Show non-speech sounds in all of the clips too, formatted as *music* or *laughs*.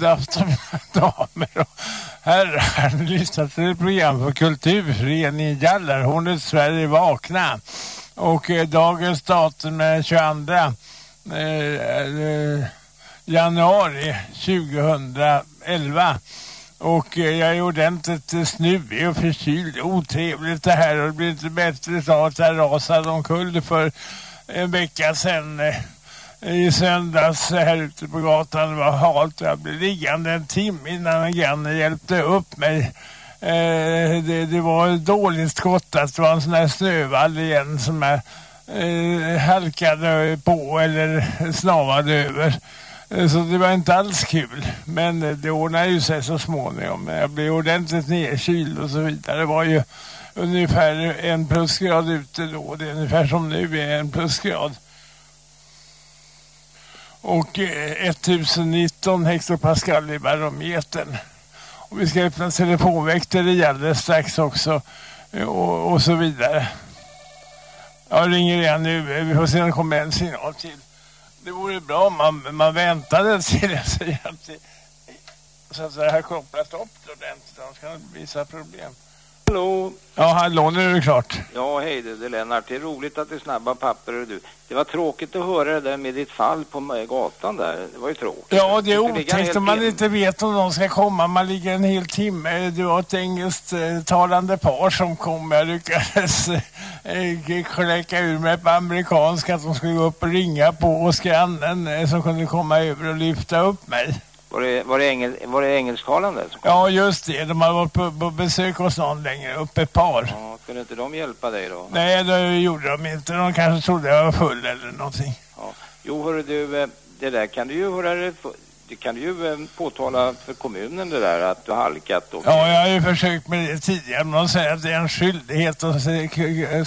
God afton *laughs* damer och herrar. Ni lyssnar till ett program för kulturföreningen Jallarhornet Sverige vakna. Och eh, dagens datum är 22 eh, eh, januari 2011. Och eh, jag är ordentligt eh, snuvig och förkyld. Otrevligt det här och det blir inte bättre av att jag rasade omkull för en vecka sedan. Eh, Eh, i söndags här ute på gatan. Det var halt och jag blev liggande en timme innan en granne hjälpte upp mig. Eh, det, det var dåligt skottat. Det var en sån här snövall igen som jag eh, halkade på eller snavade över. Eh, Så det var inte alls kul. Men det ordnade ju sig så småningom. Jag blev ordentligt nedkyld och så vidare. Det var ju ungefär en plusgrad ute då. Det är ungefär som nu är en plusgrad och eh, 1019 hektopascal i barometern. Och vi ska öppna telefonväkter alldeles strax också eh, och, och så vidare. Jag ringer igen nu. Eh, vi får se om det kommer en signal till. Det vore bra om man, man väntade till jag att det, så att det här kopplat upp det ordentligt. Annars kan det bli vissa problem. Hallå? Ja, hallå, nu är det klart. Ja, hej du, det är Lennart. Det är roligt att det är snabba papper och du. Det var tråkigt att höra det där med ditt fall på ma- gatan där. Det var ju tråkigt. Ja, det är otäckt om man in. inte vet om de ska komma. Man ligger en hel timme. Det var ett engelsktalande par som kom. Jag lyckades eh, kläcka ur mig på amerikanska att de skulle gå upp och ringa på hos grannen eh, som kunde komma över och lyfta upp mig. Var det, var det, engel, var det engelsktalande? Ja, just det. De hade varit på, på besök hos någon längre upp, ett par. Ja, kunde inte de hjälpa dig då? Nej, det gjorde de inte. De kanske trodde jag var full eller någonting. Ja. Jo, hörru du, eh, det där kan du ju höra det, kan du ju eh, påtala för kommunen det där att du har halkat och... Ja, jag har ju försökt med det tidigare, men de säger att det är en skyldighet att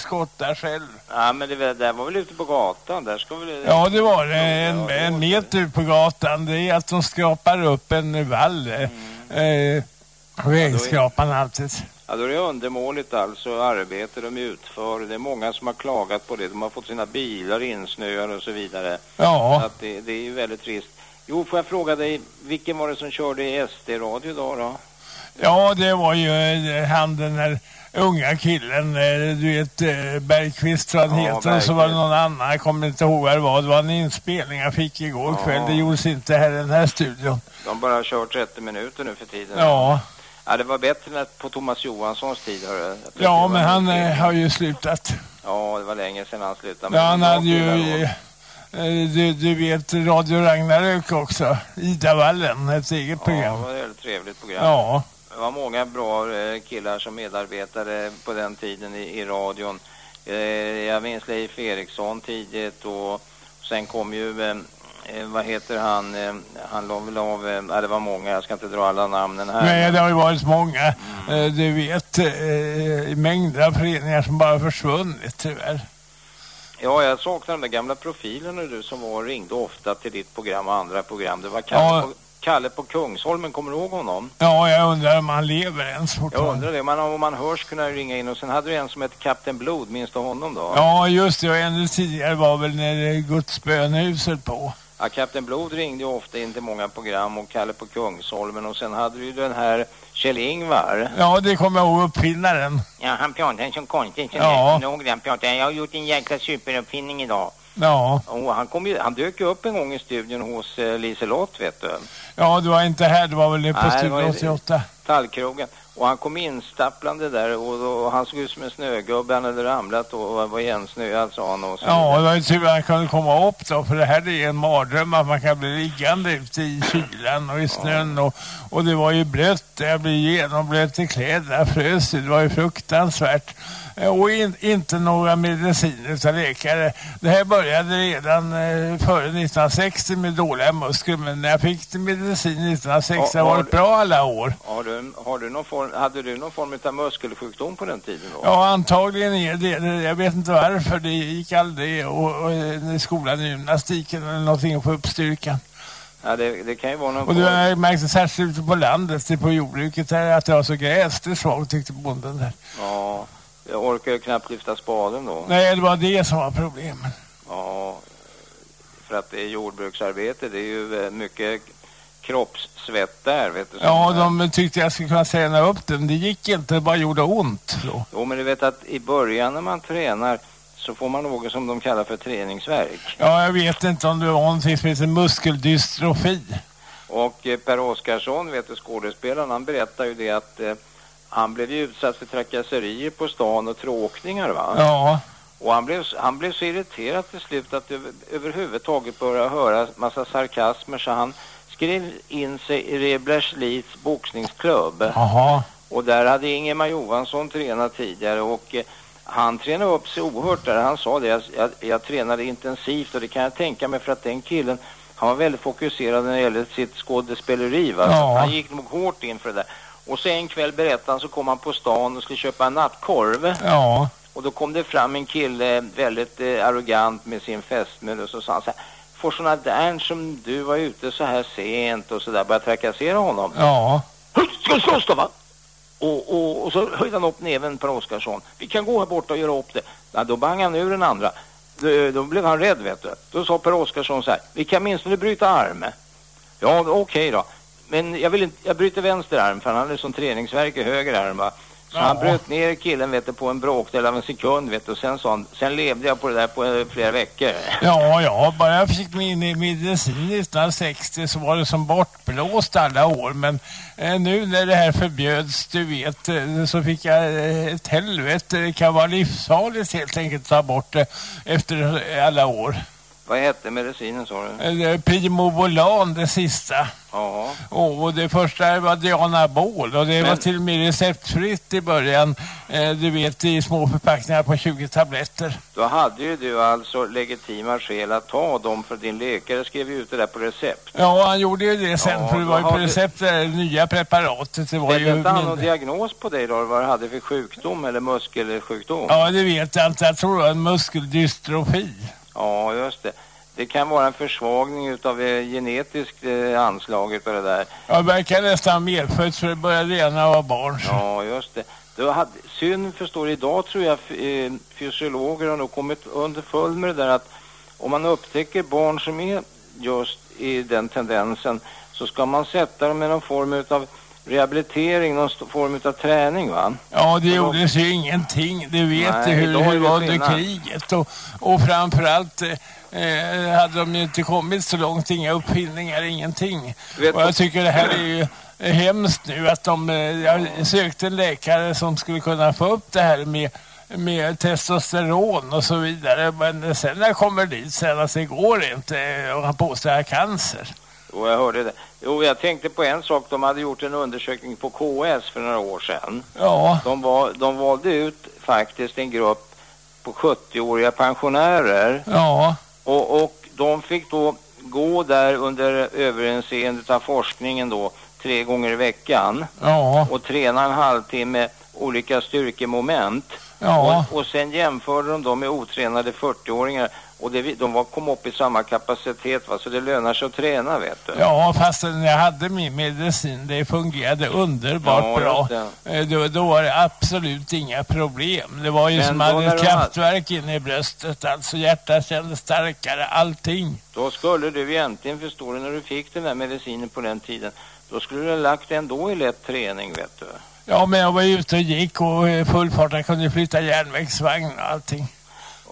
skotta själv. Ja, men det var- där var väl ute på gatan, där ska väl... Ja, det var det. En, Ja, en meter på gatan. Det är att de skrapar upp en vall. Eh, vägskrapan alltid. Ja, då är det undermåligt alltså, arbete de utför. Det är många som har klagat på det. De har fått sina bilar insnöade och så vidare. Ja, Så att det, det är ju väldigt trist. Jo, får jag fråga dig, vilken var det som körde i SD-radio idag då? ja, det var ju eh, han den här unga killen, eh, du vet eh, Bergqvist tror jag han Ja, heter, och så var det Bergqvist. någon annan, jag kommer inte ihåg vad det var. Det var en inspelning jag fick igår Ja. kväll. Det gjordes inte här i den här studion. De bara kört 30 minuter nu för tiden. Ja, Ja, det var bättre än på Thomas Johanssons tid, ja men han har ju slutat. Ja, det var länge sedan han slutade. Ja, han hade ju, eh, du, du vet, Radio Ragnarök också. Idavallen, ett eget Ja, det program. var ett trevligt program. Ja, Det var många bra eh, killar som medarbetade på den tiden i, i radion. Eh, jag minns Leif Eriksson tidigt och sen kom ju, eh, eh, vad heter han, eh, han la väl av, eh, ja, det var många, jag ska inte dra alla namnen här. nej det har ju varit många. Mm. Eh, Du vet, eh, mängder av föreningar som bara försvunnit tyvärr. Ja, jag saknar de där gamla profilerna du som var och ringde ofta till ditt program och andra program. Det var Kalle, Ja. på, Kalle på Kungsholmen, kommer du ihåg honom? Ja, jag undrar om han lever ens Jag fortfarande. undrar det, man, om man hörs kunna ringa in och sen hade du en som hette Kapten Blod, minns du honom då? Ja, just det. Och ännu tidigare var väl när Guds bönhus höll på. Ja, Kapten Blod ringde ofta in till många program och Kalle på Kungsholmen och sen hade du ju den här Kjell-Ingvar. Ja, det kommer jag ihåg uppfinnaren. Ja, han pratar så konstigt. Så Ja. det. Han pratar. Jag har gjort en jäkla superuppfinning idag. Ja, Och han, kom ju, han dök ju upp en gång i studion hos eh, Liselott, vet du. ja, du var inte här. Du var väl nere på Nej, det Studio var ju- 88. Tallkrogen. Och han kom instapplande där och, och han såg ut som en snögubbe. Han hade ramlat och var igensnöad, sa han. Och så Ja, det var ju tur att han kunde komma upp då, för det här är en mardröm att man kan bli liggande ute i kylan och i snön och, och det var ju blött, jag blev genomblöt i kläderna, frös det var ju fruktansvärt. Eh, Och in, inte några mediciner utan läkare. Det här började redan eh, före 1960 med dåliga muskler, men när jag fick medicin 1960 Ja, det har har varit du- bra alla år. Har du, har du någon form, hade du någon form av muskelsjukdom på den tiden då? Ja, antagligen är det det. Jag vet inte varför. Det gick aldrig och, och, i skolan i gymnastiken eller någonting att få upp styrkan. Ja, det, det kan ju vara någon Och du har märkt särskilt ute på landet, det på jordbruket där, att det var så gräsligt svagt tyckte bonden där. Ja, jag orkar ju knappt lyfta spaden då. Nej, det var det som var problemet. Ja, för att det är jordbruksarbete, det är ju eh, mycket kroppssvett där, vet du. Ja, de tyckte jag skulle kunna träna upp den. Det gick inte, det bara gjorde ont. Då. Jo, men du vet att i början när man tränar så får man något som de kallar för träningsverk. Ja, jag vet inte om det var någonting som heter muskeldystrofi. Och eh, Per Oscarsson, vet du, skådespelaren, han berättar ju det att eh, han blev ju utsatt för trakasserier på stan och tråkningar va? Ja, Och han blev, han blev så irriterad till slut att över, överhuvudtaget började höra massa sarkasmer så han skrev in sig i Reblerslits boxningsklubb. jaha. Och där hade Ingemar Johansson tränat tidigare och eh, han tränade upp sig oerhört där. Han sa det, jag, jag, jag tränade intensivt och det kan jag tänka mig för att den killen, han var väldigt fokuserad när det gällde sitt skådespeleri va. Ja. Han gick nog hårt in för det där. Och så en kväll berättade han så kom han på stan och skulle köpa en nattkorv. Ja, Och då kom det fram en kille väldigt eh, arrogant med sin fästmö och så sa han så här, får sådana där som du var ute så här sent och så där, började trakassera honom. ja. Ska slåss då va? Och, och, och så höjde han upp näven på Oskarsson. Vi kan gå här borta och göra upp det. Ja, då bangade han ur den andra. Då, då blev han rädd vet du. Då sa Per Oskarsson så här. Vi kan minst bryta arm. Ja, okej då. Men jag vill inte, jag bryter vänster arm för han hade som träningsverk i höger arm va. Så han bröt ner killen vet du, på en bråkdel av en sekund vet du, och sen sa han, sen levde jag på det där på flera veckor. Ja, ja, bara jag fick min medicin 1960 så var det som bortblåst alla år. Men eh, nu när det här förbjöds, du vet, eh, så fick jag eh, ett helvete. Det kan vara livsfarligt helt enkelt att ta bort det efter alla år. Vad hette medicinen sa du? Eh, Primobolan, det sista. Ja. Och det första var Dianabol och det var Men- till och med receptfritt i början. Eh, du vet, i små förpackningar på 20 tabletter. Då hade ju du alltså legitima skäl att ta dem för din läkare skrev ju ut det där på recept. Ja, han gjorde ju det sen Ja, för det var ju på du- recept det här nya preparatet. Det var Ställde ju inte han någon diagnos på dig då? Vad du hade för sjukdom eller muskelsjukdom? Ja, det vet jag inte. Jag tror det var en muskeldystrofi. Ja, just det. Det kan vara en försvagning utav eh, genetiskt eh, anslag utav det där. Jag verkar nästan medfödd för det började redan när jag var barn. så. Ja, just det. Du hade, synd förstår idag tror jag eh, fysiologer har nog kommit underfull med det där att om man upptäcker barn som är just i den tendensen så ska man sätta dem i någon form utav rehabilitering, någon form utav träning va? Ja, det gjordes ju ingenting. Det vet Nej, du hur, hur det var under kriget. Och, och framförallt eh, hade de ju inte kommit så långt. Inga uppfinningar, ingenting. Du och jag tycker det här är ju eh, hemskt nu att de... eh, Jag sökte en läkare som skulle kunna få upp det här med med testosteron och så vidare. Men sen när jag kommer dit senast igår inte och han påstår att jag har cancer. Jo, jag hörde det. Jo, jag tänkte på en sak. De hade gjort en undersökning på KS för några år sedan. Ja, De, var, de valde ut faktiskt en grupp på 70-åriga pensionärer. Ja, och, och de fick då gå där under överinseende av forskningen då tre gånger i veckan. Ja, och träna en halvtimme olika styrkemoment. Ja. och, och sen jämförde de dem med otränade 40-åringar och det, de var, kom upp i samma kapacitet va? så det lönar sig att träna vet du. Ja, fast när jag hade min medicin, det fungerade underbart Ja, bra. det. Eh, Då, då var det absolut inga problem. Det var ju Men som då hade ett du hade- kraftverk inne i bröstet. Alltså hjärtat kändes starkare, allting. Då skulle du egentligen förstå det när du fick den här medicinen på den tiden. Då skulle du ha lagt ändå i lätt träning vet du. Ja, men jag var ute och gick och eh, full fart. Jag kunde flytta järnvägsvagn och allting.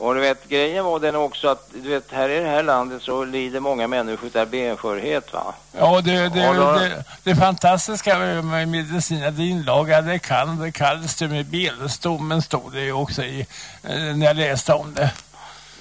Och du vet, grejen var den också att du vet, här i det här landet så lider många människor av benskörhet va. Ja, det, det, då- det, det fantastiska med medicin är att det inlagade kan, kalcium i benstommen stod det ju också i, eh, när jag läste om det.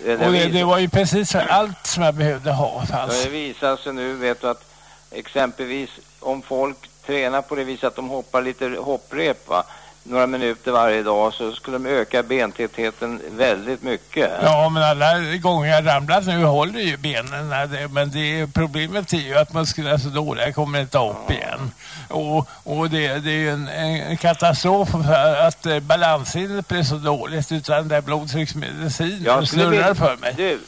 Det, Och det, det var ju precis allt som jag behövde ha. det Fanns. visar sig nu vet du att exempelvis om folk tränar på det viset att de hoppar lite hopprep va. Några minuter varje dag så skulle de öka bentätheten väldigt mycket. Ja, men alla gånger jag ramlat nu håller ju benen. Men det, problemet är ju att musklerna är så dåliga, jag kommer inte upp igen. Och, och det, det är ju en, en katastrof för att eh, balanssinnet blir så dåligt utan den där blodtrycksmedicinen snurrar för mig. Du,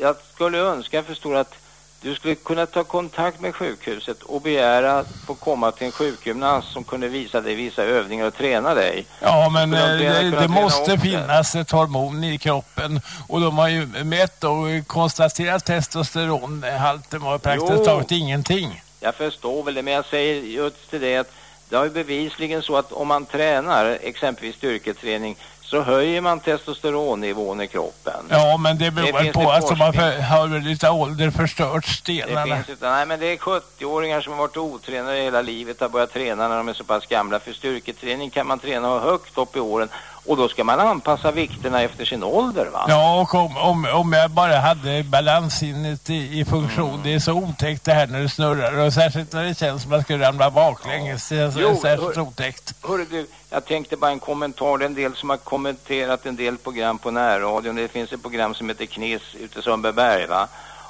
jag skulle önska förstår att du skulle kunna ta kontakt med sjukhuset och begära att få komma till en sjukgymnast som kunde visa dig vissa övningar och träna dig. Ja, men de eh, det, det måste upp det? finnas ett hormon i kroppen. Och de har ju mätt och konstaterat testosteronhalten var praktiskt Jo. taget ingenting. Jag förstår väl det, men jag säger just till det att det är bevisligen så att om man tränar exempelvis styrketräning så höjer man testosteronnivån i kroppen. Ja, men det Det beror finns på det att forskning. för, har lite ålder förstört Det stenarna. finns inte, nej men det är 70-åringar som har varit otränade hela livet har börjat träna när de är så pass gamla. För styrketräning kan man träna högt upp i åren och då ska man anpassa vikterna efter sin ålder va? Ja, och om, om, om jag bara hade balanssinnet i, i funktion. Mm. Det är så otäckt det här när det snurrar. Och särskilt när det känns som att jag skulle ramla baklänges. Det är Jo, särskilt hör- otäckt. Hörru du, jag tänkte bara en kommentar. Det är en del som har kommenterat en del program på närradion. Det finns ett program som heter Kniss ute i Sundbyberg va?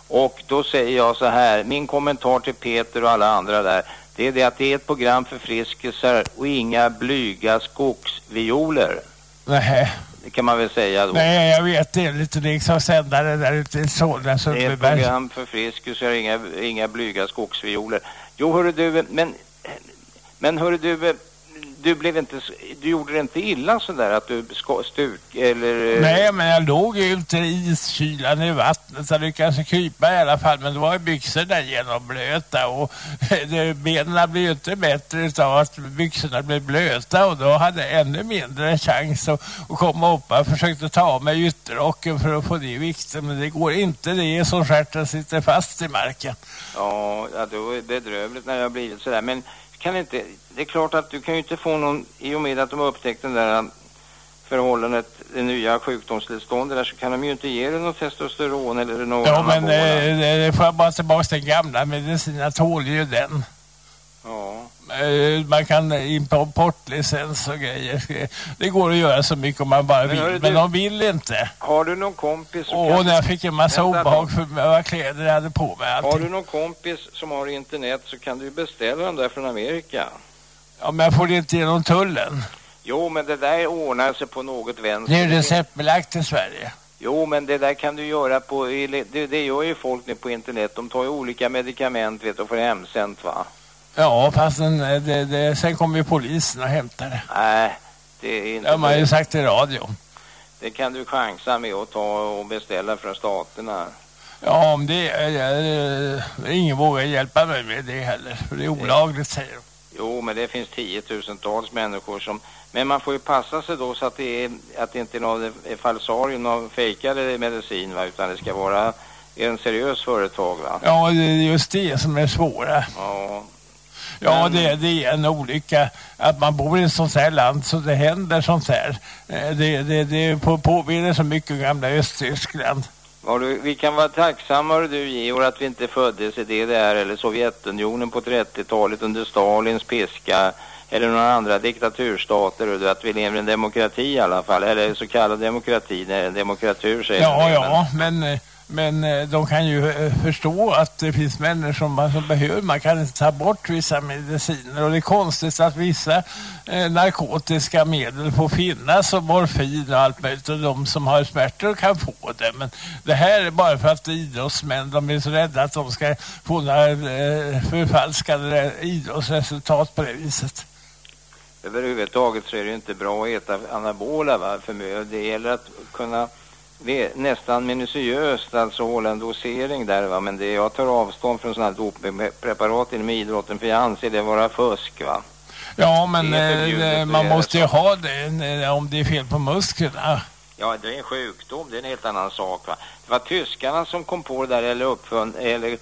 Och då säger jag så här, min kommentar till Peter och alla andra där, det är det att det är ett program för friskisar och inga blyga skogsvioler. Nej, Det kan man väl säga då. nej, jag vet det. är Lite liksom sändare där ute i Solna, Det är ett Sundbyberg. program för friskisar och inga, inga blyga skogsvioler. Jo, hörru du, men, men hörru du, du blev inte, du gjorde det inte illa sådär att du stuk eller... eh, Nej, men jag låg ju ute i iskylan i vattnet så jag lyckades krypa i alla fall. Men då var ju byxorna genomblöta och *laughs* det- benen blev ju inte bättre utav att byxorna blev blöta och då hade jag ännu mindre chans att, att komma upp. Jag försökte ta av mig ytterrocken för att få ner vikten men det går inte. Det är som stjärten sitter fast i marken. Ja, ja, då är det bedrövligt när det har blivit sådär. Men kan inte, det är klart att du kan ju inte få någon, i och med att de har upptäckt den där förhållandet, det nya sjukdomstillståndet där så kan de ju inte ge dig något testosteron eller något Ja, men eh, det får jag bara tillbaka till gamla mediciner tål ju den. Ja. Eh, Man kan importlicens och grejer. Det går att göra så mycket om man bara Men vill. du- Men de vill inte. Har du någon kompis som kan... när jag fick en massa Vänta obehag för vad kläder jag hade på mig. Har du Allting. någon kompis som har internet så kan du beställa dem där från Amerika. Ja, men jag får det inte genom tullen. Jo, men det där ordnar sig på något vänster. Det är receptbelagt i Sverige. Jo, men det där kan du göra på... Det, det gör ju folk nu på internet. De tar ju olika medikament, vet du, och får hemsänt, va? Ja, fast den, eh, det, det, sen kommer ju polisen och hämtar det. Nej, det är inte har man ju sagt i radio. Det kan du chansa med att ta och beställa från staterna. Ja, om det är... eh, Ingen vågar hjälpa mig med det heller. För det är olagligt, säger de. Jo, men det finns tiotusentals människor som... Men man får ju passa sig då så att det, är, att det inte är någon falsarium, någon fejkade medicin, va? Utan det ska vara en seriös företag, va? Ja, det är just det som är svåra. Ja. Ja, Men- det, det är en olycka att man bor i ett sånt här land så det händer sånt här. Eh, Det, det, det på, påminner så mycket om gamla Östtyskland. Du, vi kan vara tacksamma, du Georg, att vi inte föddes i DDR eller Sovjetunionen på 30-talet under Stalins piska eller några andra diktaturstater, du, att vi lever i en demokrati i alla fall, eller så kallad demokrati, en demokratur säger Ja, de, ja, men, eh, men eh, de kan ju eh, förstå att det finns människor som, man- som behöver. Man kan inte ta bort vissa mediciner och det är konstigt att vissa eh, narkotiska medel får finnas som morfin och allt möjligt och de som har smärtor kan få det. Men det här är bara för att idrottsmän, de är så rädda att de ska få några eh, förfalskade idrottsresultat på det viset. Överhuvudtaget så är det inte bra att äta anabola va, för. Det gäller att kunna nästan minutiöst alltså hålla en dosering där va. Men det, jag tar avstånd från sådana här dopingpreparat inom idrotten för jag anser det vara fusk va. Ja, men Det är eh, det- man måste ju ha det eh, om det är fel på musklerna. Ja, det är en sjukdom, det är en helt annan sak va. Det var tyskarna som kom på det där eller uppfann, eller...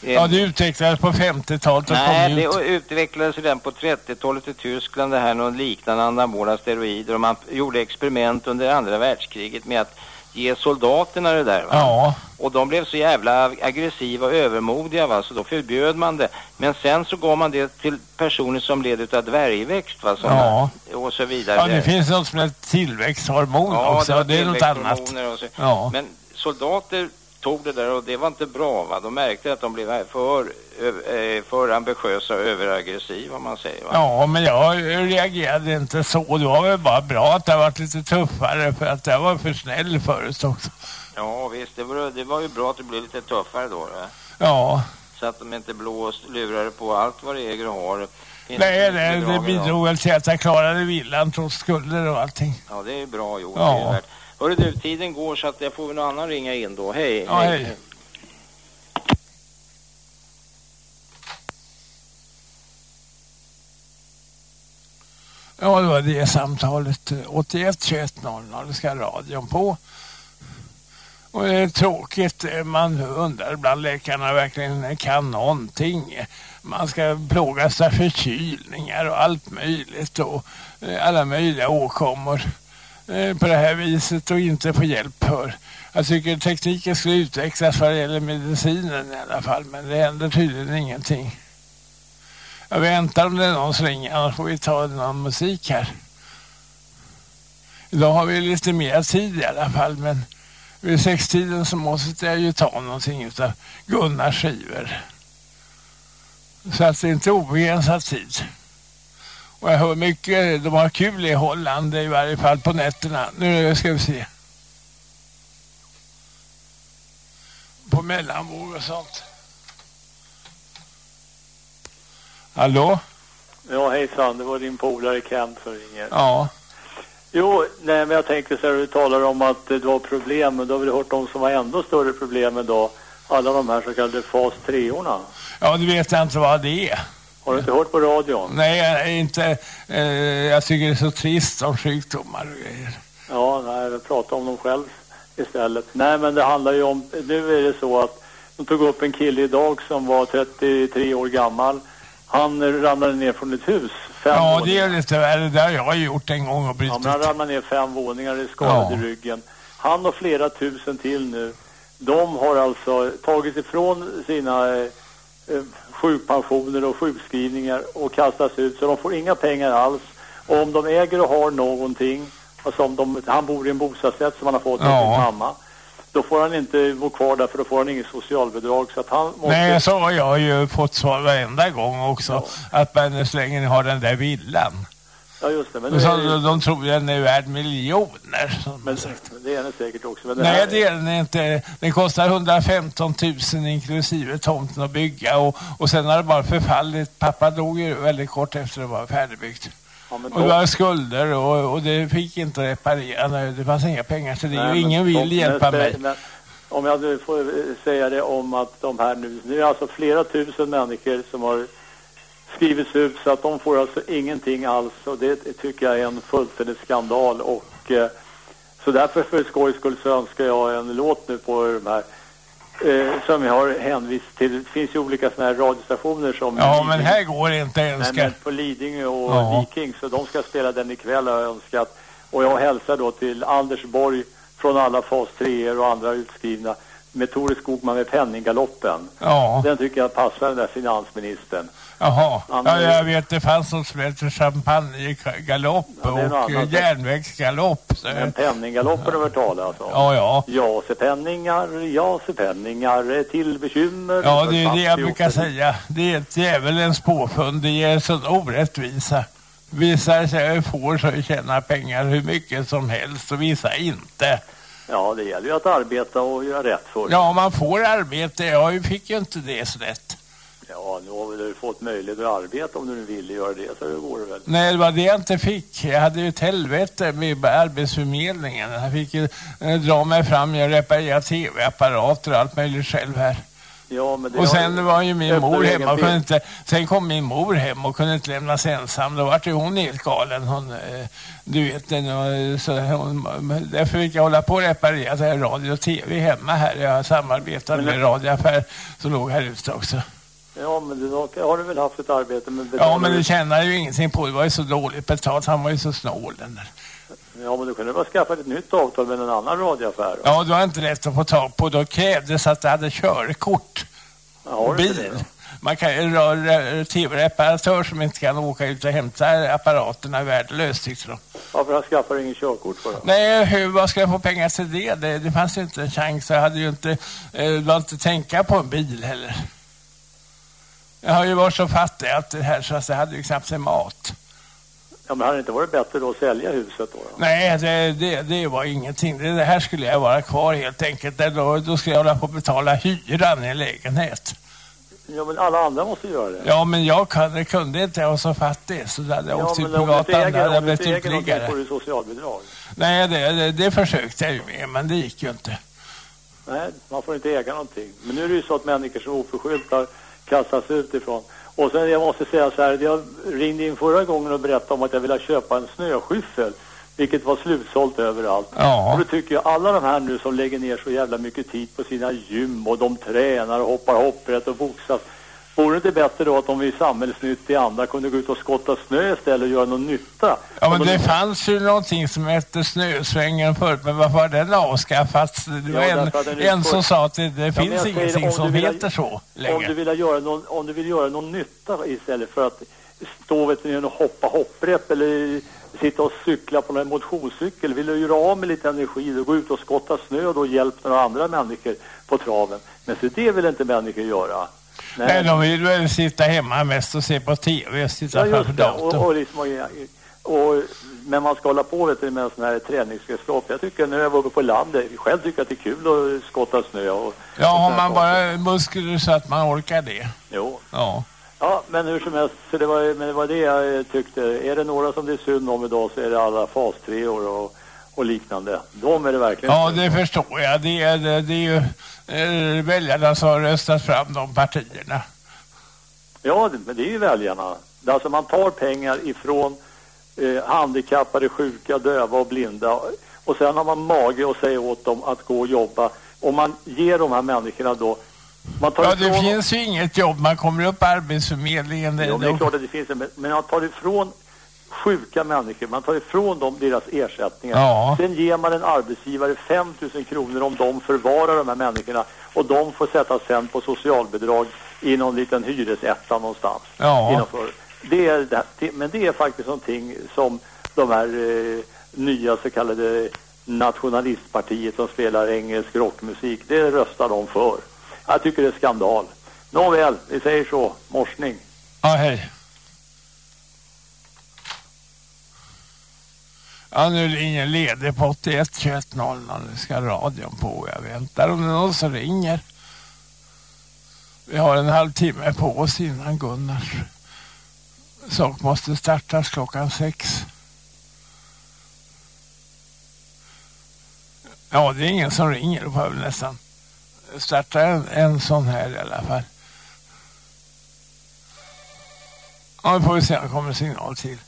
Ja, det utvecklades på 50-talet och Nej, kom det ut. utvecklades redan på 30-talet i Tyskland det här någon liknande anabola steroider och man gjorde experiment under andra världskriget med att ge soldaterna det där va. Ja, Och de blev så jävla aggressiva och övermodiga va, så då förbjöd man det. Men sen så gav man det till personer som led utav dvärgväxt va, som, Ja. och så vidare. ja, det finns något som heter tillväxthormon Ja, också. var Det, är något annat. Ja. Men soldater tog det där och det var inte bra va. De märkte att de blev för, eh, för ambitiösa och överaggressiva om man säger va. Ja, men jag reagerade inte så. Det var väl bara bra att det varit lite tuffare för att jag var för snäll förut också. Ja visst, det var, det var ju bra att det blev lite tuffare då. va? Ja, Så att de inte blåst, lurade på allt vad det äger och har. Finns nej, det bidrog väl till att jag klarade villan trots skulder och allting. Ja, det är bra gjort. Ja. Hörru du, tiden går så att jag får väl någon annan ringa in då. Hej. Ja, hej. Ja, det var det samtalet. eh, 81 21 00 ska radion på. Och det är tråkigt. eh, Man undrar ibland läkarna verkligen kan någonting. Man ska plågas av förkylningar och allt möjligt och eh, alla möjliga åkommor eh, Eh, på det här viset och inte få hjälp för. Jag tycker tekniken skulle utvecklas vad det gäller medicinen i alla fall men det händer tydligen ingenting. Jag väntar om det är någon som ringer annars får vi ta någon musik här. Idag har vi lite mer tid i alla fall men vid sextiden så måste jag ju ta någonting utav Gunnars skivor. Så att det är inte obegränsad tid. Och jag hör mycket, de har kul i Holland i varje fall på nätterna. Nu ska vi se. På mellanvåg och sånt. Hallå? Ja, hejsan. Det var din polare Kent som ringer. Ja. Jo, nej, men jag tänker så här, du talar om att du har problem, men då har vi hört de som har ändå större problem idag. Alla de här så kallade fas 3-orna. Ja, du vet jag inte vad det är. Har du inte hört på radion? Nej, inte... Eh, jag tycker det är så trist om sjukdomar och grejer. Ja, nej, jag pratar om dem själv istället. Nej, men det handlar ju om, nu är det så att de tog upp en kille idag som var 33 år gammal. Han ramlade ner från ett hus. Fem Ja, det våningar. är lite värre. Det har jag gjort en gång och Ja, brutit. men han ramlade ner fem våningar och är skadad Ja. i ryggen. Han och flera tusen till nu, de har alltså tagit ifrån sina eh, eh, sjukpensioner och sjukskrivningar och kastas ut så de får inga pengar alls. Och om de äger och har någonting, alltså om de, han bor i en bostadsrätt som han har fått av Ja. sin mamma, då får han inte bo kvar där för då får han inget socialbidrag så att han måste... Nej, så har jag ju fått svar varenda gång också. Att man så länge har den där villan. Ja just det, men, nu Så, det, de, tror den är värd miljoner. men sagt. det är den säkert också. Men det Nej, det är den inte. Den kostar 115 000 inklusive tomten att bygga och, och sen har det bara förfallit. Pappa dog ju väldigt kort efter det var färdigbyggt. ja, men Och det var skulder och, och det fick inte reparera. Nej, Det fanns inga pengar så det är Nej, ju men ingen vill hjälpa men- mig. men- Om jag nu får säga det om att de här nu, nu är alltså flera tusen människor som har skrivits ut så att de får alltså ingenting alls och det tycker jag är en fullständig skandal och eh, så därför för skojs skull så önskar jag en låt nu på de här eh, som jag har hänvisat till. Det finns ju olika sådana här radiostationer som Ja, men här går det inte ens. Nej, men på Lidingö och Ja. Viking så de ska spela den ikväll har jag önskat. Och jag hälsar då till Anders Borg från alla fas 3 och andra utskrivna med Tore Skogman med Penninggaloppen. Ja, Den tycker jag passar den där finansministern. Jaha. Ja, är- jag vet det fanns något som heter champagnegalopp Ja, det och järnvägsgalopp. Så, Men Penninggaloppen har vi hört talas om. ja, ja. Ja, se penningar, ja, se penningar, till bekymmer. Ja, det är det jag brukar säga. Det är ett djävulens påfund. Det ger sån orättvisa. Vissa får så tjäna pengar hur mycket som helst och vissa inte. Ja, det gäller ju att arbeta och göra rätt för sig. Ja, man får arbete. Jag fick ju inte det så lätt. Ja, nu har du fått möjlighet att arbeta om du nu ville göra det, så det går det väl. Nej, det var det jag inte fick. Jag hade ju ett helvete med Arbetsförmedlingen. Jag fick ju eh, dra mig fram. Jag reparerade tv-apparater och allt möjligt själv här. Ja, men det Och sen var ju min mor hemma och kunde inte, sen kom min mor hem och kunde inte lämnas ensam. Då var ju hon helt galen. Hon, eh, du vet, och så hon, därför fick jag hålla på och reparera radio och tv hemma här. Jag samarbetade Men- med radioaffär som låg här ute också. Ja, men du har, har du väl haft ett arbete med Ja, men det tjänade ju ingenting på. Det var ju så dåligt betalt. Han var ju så snål den där. Ja, men du kunde ha skaffat ett nytt avtal med en annan radioaffär? då? Ja, det var inte lätt att få tag på. Då krävdes att det hade körkort. Ja, har du bil. det? Man kan ju röra tv-reparatör som inte kan åka ut och hämta apparaterna är värdelöst tyckte de. Varför har skaffat du ingen körkort för då? Nej, hur, vad ska jag få pengar till det? Det, det fanns ju inte en chans. Jag hade ju inte, eh, det inte tänka på en bil heller. Jag har ju varit så fattig att det här så att jag hade ju knappt en mat. Ja, men hade det inte varit bättre då att sälja huset då? då? Nej, det, det, det var ingenting. Det, det här skulle jag vara kvar helt enkelt. Då, då skulle jag hålla på att betala hyran i en lägenhet. Ja, men alla andra måste göra det. Ja, men jag kunde, kunde inte. Jag var så fattig. Så då hade jag Ja, åkt ut på gatan. Där hade jag blivit äger någonting får du socialbidrag. Nej, det, det, det försökte jag ju med, men det gick ju inte. Nej, man får inte äga någonting. Men nu är det ju så att människor som oförskyllt har kastats utifrån. Och sen jag måste säga så här, jag ringde in förra gången och berättade om att jag ville köpa en snöskyffel. Vilket var slutsålt överallt. Och Ja, då tycker jag alla de här nu som lägger ner så jävla mycket tid på sina gym och de tränar och hoppar hopprätt och boxas. Vore det inte bättre då att de i samhällsnyttiga andra kunde gå ut och skotta snö istället och göra någon nytta? ja men de- det fanns ju någonting som hette snösvängen förut, men varför har den avskaffats? Det var Ja, en, en som sa att det, det men finns säger, ingenting om som vill heter så Om du, längre. vill göra någon, om du vill göra någon nytta istället för att stå vet ni, och hoppa hopprep eller sitta och cykla på en motionscykel. Vill du göra av med lite energi då gå ut och skotta snö och då hjälp några andra människor på traven. Men så det vill inte människor göra. Nej, de vill väl sitta hemma mest och se på tv och sitta Ja, framför det. Och, datorn. och liksom, och, men man ska hålla på vet du, med en sån här träningsredskap. Jag tycker när jag var uppe på landet, själv tycker jag att det är kul att skotta snö. Och, Ja, har man bara muskler så att man orkar det. Jo. Ja. Ja, men hur som helst, så det var, men det var det jag tyckte. Är det några som det är synd om idag så är det alla fas 3 och, och liknande. De är det verkligen Ja, det förstår jag. Det är, det är ju eh, väljarna som har röstat fram de partierna. Ja, men det är ju väljarna. Alltså man tar pengar ifrån eh, handikappade, sjuka, döva och blinda och sen har man mage att säga åt dem att gå och jobba. Och man ger de här människorna då... Man tar Ja, det ifrån- finns ju inget jobb. Man kommer upp på Arbetsförmedlingen. Jo, det är klart att det finns en, men- men man tar ifrån sjuka människor, man tar ifrån dem deras ersättningar. Ja. Sen ger man en arbetsgivare 5 000 kronor om de förvarar de här människorna och de får sätta sen på socialbidrag i någon liten hyresetta någonstans. Ja. Innanför. Det är, det, men det är faktiskt någonting som de här eh, nya så kallade nationalistpartiet som spelar engelsk rockmusik, det röstar de för. Jag tycker det är skandal. Nåväl, vi säger så. Morsning. Ja, hej. Ja, nu är linjen ledig på 81 21 00. Nu ska radion på. Jag väntar om det är någon som ringer. Vi har en halvtimme på oss innan Gunnars sak måste startas klockan sex. Ja, det är ingen som ringer. Då får jag väl nästan starta en, en sån här i alla fall. Ja, vi får vi se om det kommer en signal till.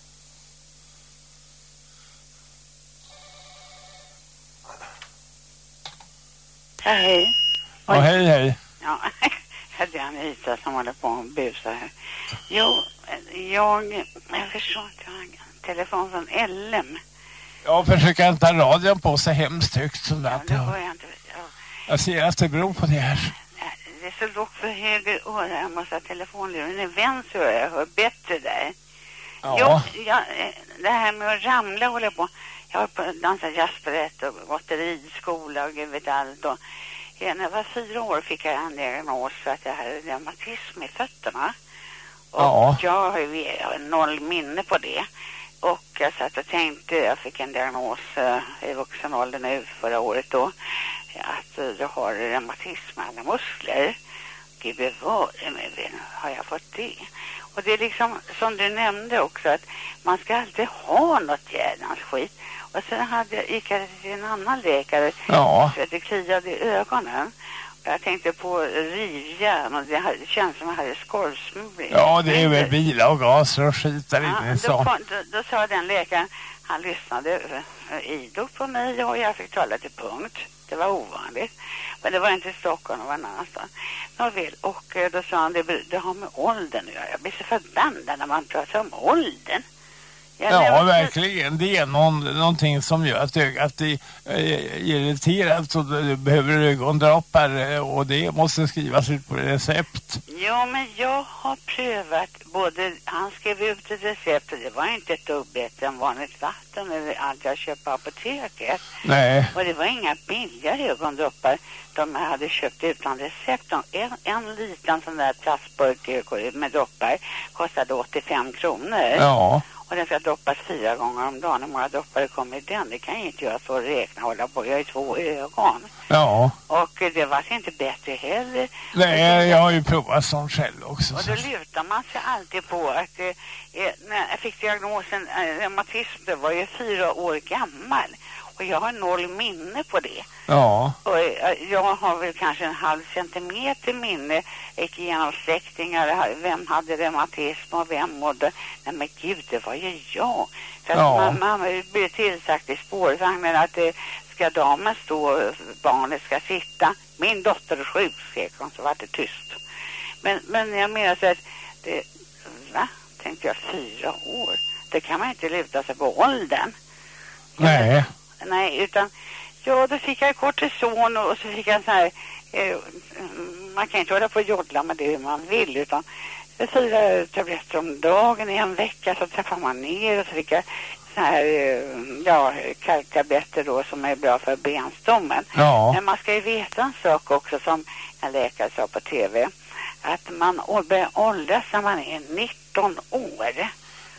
Ja, hej. Ja, hej, hej. Ja, *laughs* det är Anita som håller på och busar här. Jo, jag, jag förstår inte. Jag har en telefon från LM. Jag försöker hämta radion på så hemskt högt som Ja, det har jag inte. Ja, Jag ser att det beror på det här. det är så lågt för höger öra. Jag måste ha telefonluren i vänster öra. Jag hör bättre där. Ja, Jo, jag, eh, det här med att ramla håller jag på. Jag har på att dansa jazzbalett och gått i ridskola och gud vet allt. Och, när jag var fyra år fick jag en diagnos för att jag hade reumatism i fötterna. Och Ja. jag har ju noll minne på det. Och jag satt och tänkte, jag fick en diagnos eh, i vuxen ålder nu förra året då, att eh, jag har reumatism i alla muskler. Gud bevare mig, har jag fått det? Och det är liksom som du nämnde också att man ska alltid ha något jädrans skit. Och sen hade, jag- gick jag till en annan läkare ja. för att det kliade i ögonen. Och jag tänkte på rivjärn och det känns som att jag hade skorvsmör. i- Ja, det är väl bilavgaser och skit där Ja, inne då, kom- då, då sa den läkaren, han lyssnade uh, idogt på mig och jag fick tala till punkt. Det var ovanligt. Men det var inte i Stockholm, det var en annanstans. Nåväl, och eh, då sa han, det, det har med åldern att göra. Jag blir så förbannad när man pratar om åldern. Ja, lever- verkligen. Det är någon, någonting som gör att ögat är eh, irriterat och du behöver ögondroppar eh, och det måste skrivas ut på recept. Ja, men jag har prövat både, han skrev ut ett recept och det var inte ett dugg bättre än vanligt vatten eller allt jag köpt på apoteket. Nej, Och det var inga billiga ögondroppar de hade köpt utan recept. En, en liten sån där plastburk med droppar kostade 85 kronor. ja. Och den ska droppas fyra gånger om dagen. Hur många droppar det kommer i den? Det kan jag inte göra så räkna och hålla på. Jag har ju två ögon. Ja. Och det var inte bättre heller. Nej, jag har ju provat sånt själv också. Och då lutar man sig alltid på att eh, eh, när jag fick diagnosen eh, reumatism, det var jag fyra år gammal. Och jag har noll minne på det. Ja, Och eh, jag har väl kanske en halv centimeter minne. Gick igenom släktingar, vem hade reumatism och vem mådde. Nej men gud, det var ju jag. För att Ja. man, man blev tillsagt i spårvagnen att det ska damen stå, barnet ska sitta. Min dotter är sjuk, skrek hon, så var det tyst. Men, men jag menar så att, det, va? Tänkte jag, fyra år? Det kan man inte luta sig på åldern. nej. Nej, utan ja, då fick jag kortison och, och så fick jag så här, eh, man kan inte hålla på och joddla med det hur man vill utan fyra tabletter om dagen i en vecka så trappar man ner och så fick jag så här, eh, ja, kalktabletter då som är bra för benstommen. Ja, Men man ska ju veta en sak också som en läkare sa på tv. Att man börjar åldras när man är 19 år.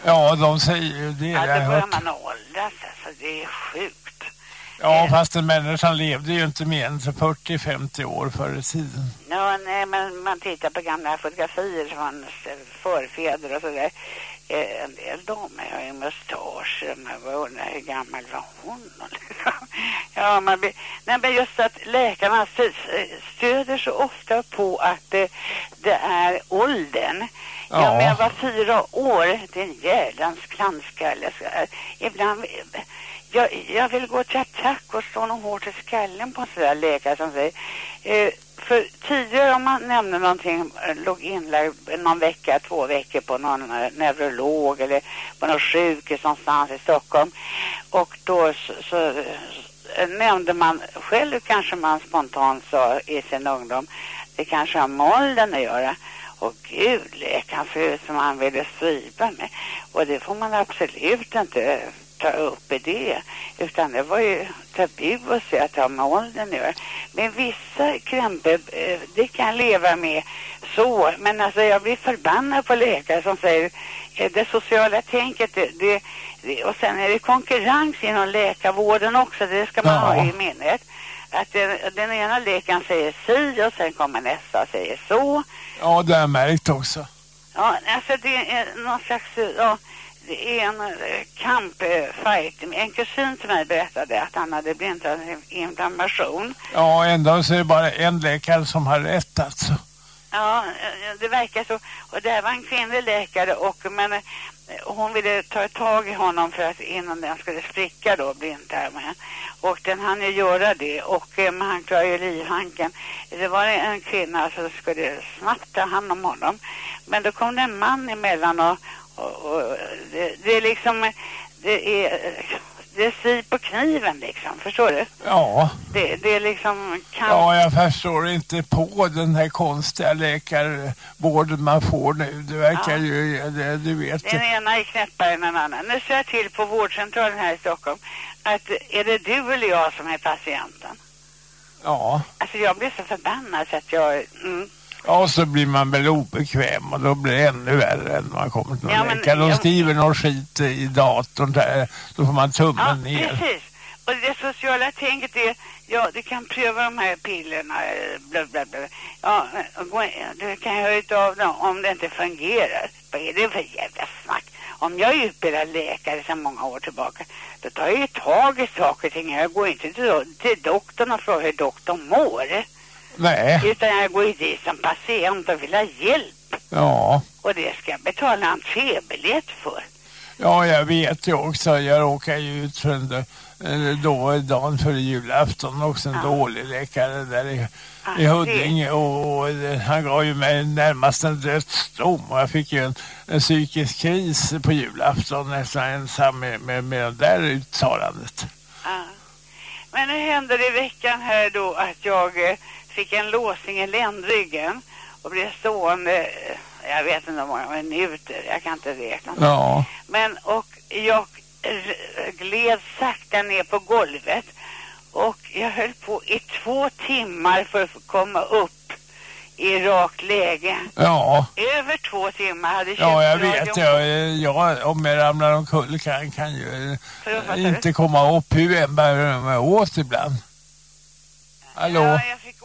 ja de säger ju det. Ja, då börjar man åldras. Alltså, det är sjukt. Ja, Eh, fast en människan levde ju inte mer än 40-50 år förr i tiden. Ja, nej, men man tittar på gamla fotografier från förfäder och sådär. Eh, En del damer har ju mustasch. Man undrar hur gammal var hon? *laughs* Ja, man blir, nej, men just att läkarna stöder så ofta på att det, det är åldern. Ja. Ja. men jag var fyra år. Det är en. Så, eh, Ibland... Jag, jag vill gå till attack och slå någon hårt i skallen på en sån där läkare som säger eh, för tidigare om man nämnde någonting, eh, låg inlagd någon vecka, två veckor på någon eh, neurolog eller på något sjukhus någonstans i Stockholm och då så, så eh, nämnde man, själv kanske man spontant sa i sin ungdom, det kanske har med åldern att göra. Och gud, läkaren ser ut som han ville strypa med. Och det får man absolut inte ta upp i det. Utan det var ju tabu att säga att har med åldern göra. Men vissa krämpor, eh, det kan jag leva med så. Men alltså jag blir förbannad på läkare som säger eh, det sociala tänket, det, det, det, och sen är det konkurrens inom läkarvården också, det ska man Ja. ha i minnet. Att den, den ena läkaren säger si och sen kommer nästa och säger så. Ja, det har jag märkt också. Ja, alltså det är någon slags, ja, det är en eh, kampfight. En kusin till mig berättade att han hade blindarinflammation. Ja, ändå så är det bara en läkare som har rätt alltså. Ja, eh, det verkar så. Och det här var en kvinnlig läkare och men eh, hon ville ta tag i honom för att innan den skulle spricka då, blindtarmen. Och den hann ju göra det och men han klarade ju livhanken. Det var en kvinna som skulle snabbt ta hand om honom. Men då kom det en man emellan och, och, och det, det är liksom, det är, det är si på kniven liksom, förstår du? Ja, Det, det är liksom kamp. ja, jag förstår inte på den här konstiga läkarvården man får nu. Det verkar Ja. ju, det, du vet. Den ena är knäppare än den andra. Nu ser jag till på vårdcentralen här i Stockholm att är det du eller jag som är patienten? Ja. Alltså jag blir så förbannad så att jag... Mm. Ja, så blir man väl obekväm och då blir det ännu värre än man kommer till någon Ja, läkare. De ja, skriver någon skit i datorn där, då får man Ja, tummen ner. precis. Och det sociala tänket är, ja, du kan pröva de här pillerna, eh, bla bla bla. Ja, du kan höra av dem om det inte fungerar. Vad är det för jävla snack? Om jag är utbildad läkare sedan många år tillbaka, då tar jag ju tag i saker och ting. Jag går inte till, till doktorn och frågar hur doktorn mår. Nej, Utan jag går ju dit som patient och vill ha hjälp. ja. Och det ska jag betala entrébiljett för. Ja, jag vet ju också. Jag råkade ju ut för en då, dagen före julafton också en Ja. dålig läkare där i, Ja, i Huddinge och, och han gav ju mig närmast en dödsdom och jag fick ju en, en psykisk kris på julafton nästan ensam med, med, med det där uttalandet. Ja. Men nu hände det i veckan här då att jag eh, fick en låsning i ländryggen och blev stående, jag vet inte hur många minuter, jag kan inte räkna. Ja, Men och jag gled sakta ner på golvet och jag höll på i två timmar för att komma upp i rakt läge. ja. Över två timmar hade Ja, jag vet. Jag, jag, om jag ramlar omkull kan, kan ju sa du? inte komma upp hur jag bär mig åt ibland. Hallå? Ja,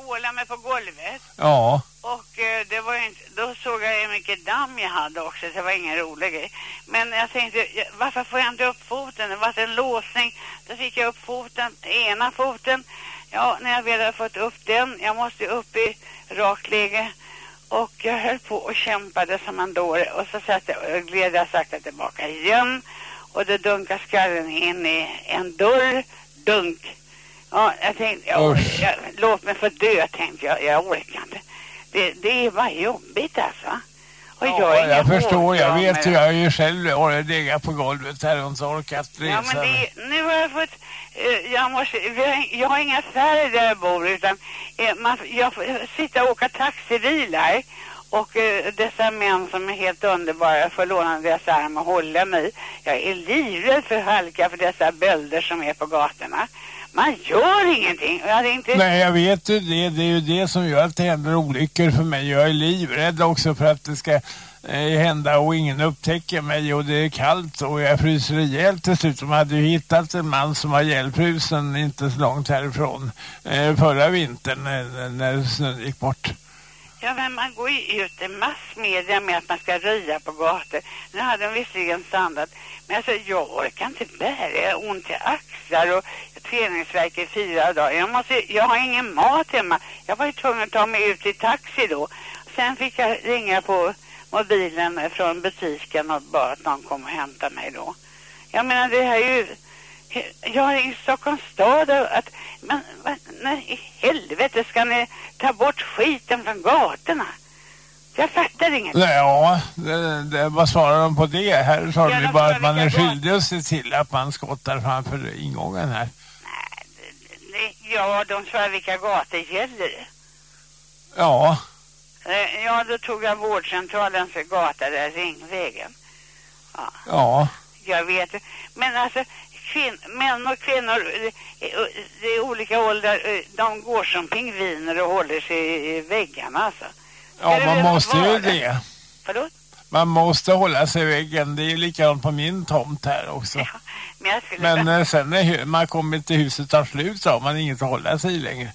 åla mig på golvet. Ja, Och eh, det var inte, då såg jag hur mycket damm jag hade också, så det var ingen rolig grej. Men jag tänkte, varför får jag inte upp foten? Det var en låsning. Då fick jag upp foten, ena foten. Ja, när jag väl hade fått upp den, jag måste upp i rakt läge. Och jag höll på och kämpade som en dåre. Och så satt jag och gled jag sakta tillbaka igen. Och då dunkade skallen in i en dörr, dunk. Ja, jag tänkte, jag, jag, låt mig få dö, tänkte jag. Jag orkar inte. Det, det är bara jobbigt alltså. Och ja jag, jag förstår. Jag vet ju. Jag har ju själv legat på golvet här och inte orkat resa Ja, men det, nu har jag fått, eh, jag måste, jag har inga affärer där jag bor utan eh, man, jag får sitta och åka taxibil här och eh, dessa män som är helt underbara får låna deras arm och hålla mig. Jag är livrädd för halka för dessa bölder som är på gatorna. Man gör ingenting. Jag hade inte... Nej, jag vet ju det. Det är ju det som gör att det händer olyckor för mig. Jag är livrädd också för att det ska eh, hända och ingen upptäcker mig och det är kallt och jag fryser ihjäl till slut. De hade ju hittat en man som var ihjälfrusen inte så långt härifrån eh, förra vintern när, när snön gick bort. Ja, men man går ju ut i massmedia med att man ska röja på gator. Nu hade de visserligen standard. Men alltså, jag orkar inte bära. Jag har ont i axlar och träningsvärk i fyra dagar. Jag, måste, jag har ingen mat hemma. Jag var ju tvungen att ta mig ut i taxi då. Sen fick jag ringa på mobilen från butiken och bara att någon kom och hämta mig då. Jag menar, det här är ju... Jag har i Stockholms stad att... Men vad, när i helvete ska ni ta bort skiten från gatorna? Jag fattar inget. Nej, Ja, det, det, vad svarar de på det? Här sa Ja, de bara att man är skyldig att se till att man skottar framför ingången här. Ja, de sa vilka gator gäller det? Ja, Eh, Ja, då tog jag vårdcentralens gata där, Ringvägen. ja. Jag vet Men alltså, kvin män och kvinnor, eh, eh, är olika åldrar, eh, de går som pingviner och håller sig i väggarna alltså. Ja, man måste ju det. Förlåt? Man måste hålla sig i väggen. Det är ju likadant på min tomt här också. Ja, men. Men eh, sen när man kommer till huset tar slut så har man inget att hålla sig i längre.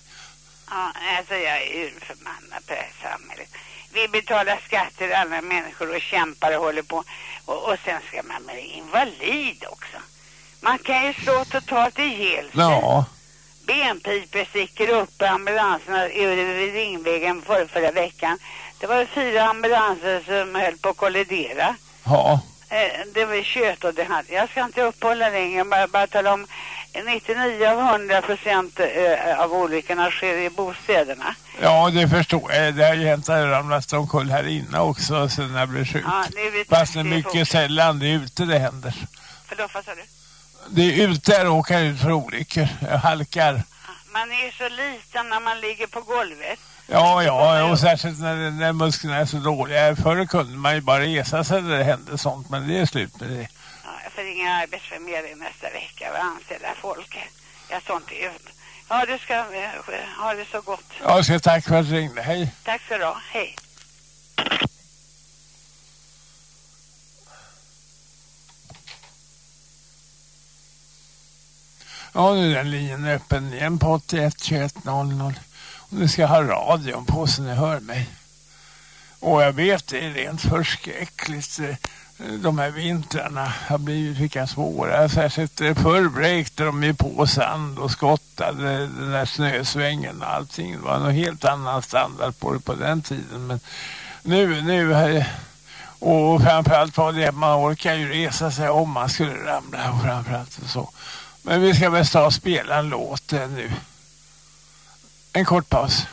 Ja, alltså jag är urförbannad på det här samhället. Vi betalar skatter alla människor och kämpar och håller på. Och, och sen ska man bli invalid också. Man kan ju slå totalt ihjäl sig. Ja, Benpipor sticker upp i ambulanserna över Ringvägen för, förra veckan. Det var fyra ambulanser som höll på att kollidera. ja. Eh, det var det hade. Jag ska inte uppehålla längre, bara, bara tala om 99 av 100 procent eh, av olyckorna sker i bostäderna. Ja, det förstår jag. Det har ju hänt att jag ramlat omkull här inne också sen jag blev sjuk. Ja, det Fast det är mycket fort. sällan. Det är ute det händer. Förlåt, vad sa du? Det är ute jag råkar ut för olyckor. Jag halkar. Man är så liten när man ligger på golvet. Ja, ja, och särskilt när, när musklerna är så dåliga. Förr kunde man ju bara resa sig när det hände sånt, men det är slut med det. Ja, jag får ringa arbetsförmedling nästa vecka och anställa folk. Jag såg inte ut. Ja, du ska eh, ha det så gott. Ja, så tack för att du ringde. Hej. Tack så du ha. Hej. Ja, nu är den linjen öppen igen på 81 21 00. Nu ska jag ha radion på så ni hör mig. Och jag vet, det är rent förskräckligt. Eh, de här vintrarna har blivit vilka svåra. Särskilt eh, förr bräkte de ju på sand och skottade den där snösvängen och allting. Det var nog helt annan standard på det på den tiden. Men nu, nu eh, och framförallt var det att man orkar ju resa sig om man skulle ramla och framförallt så. Men vi ska väl ta och spela en låt nu. En kort paus.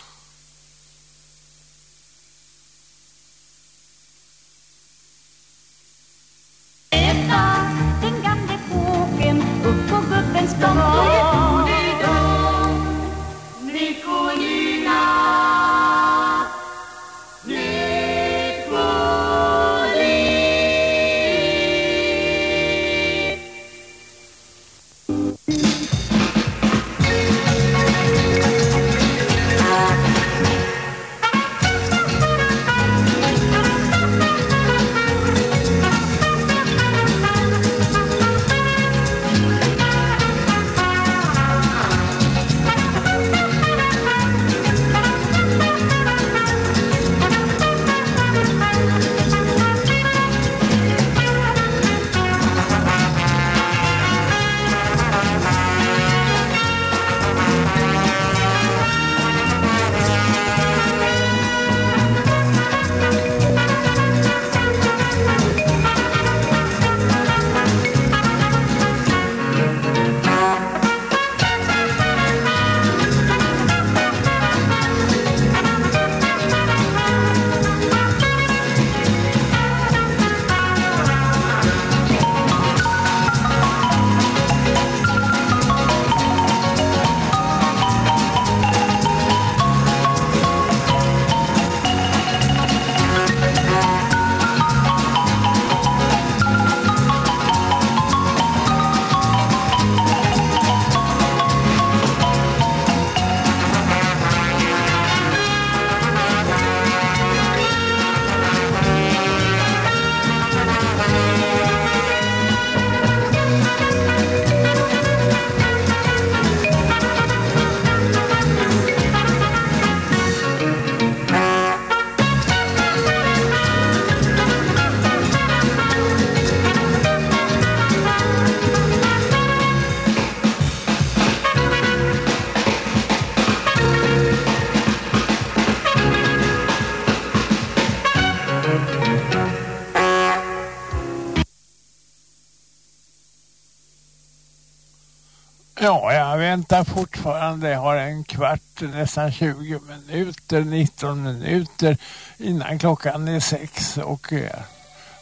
Väntar fortfarande. Jag har en kvart, nästan 20 minuter, 19 minuter innan klockan är sex. Och eh,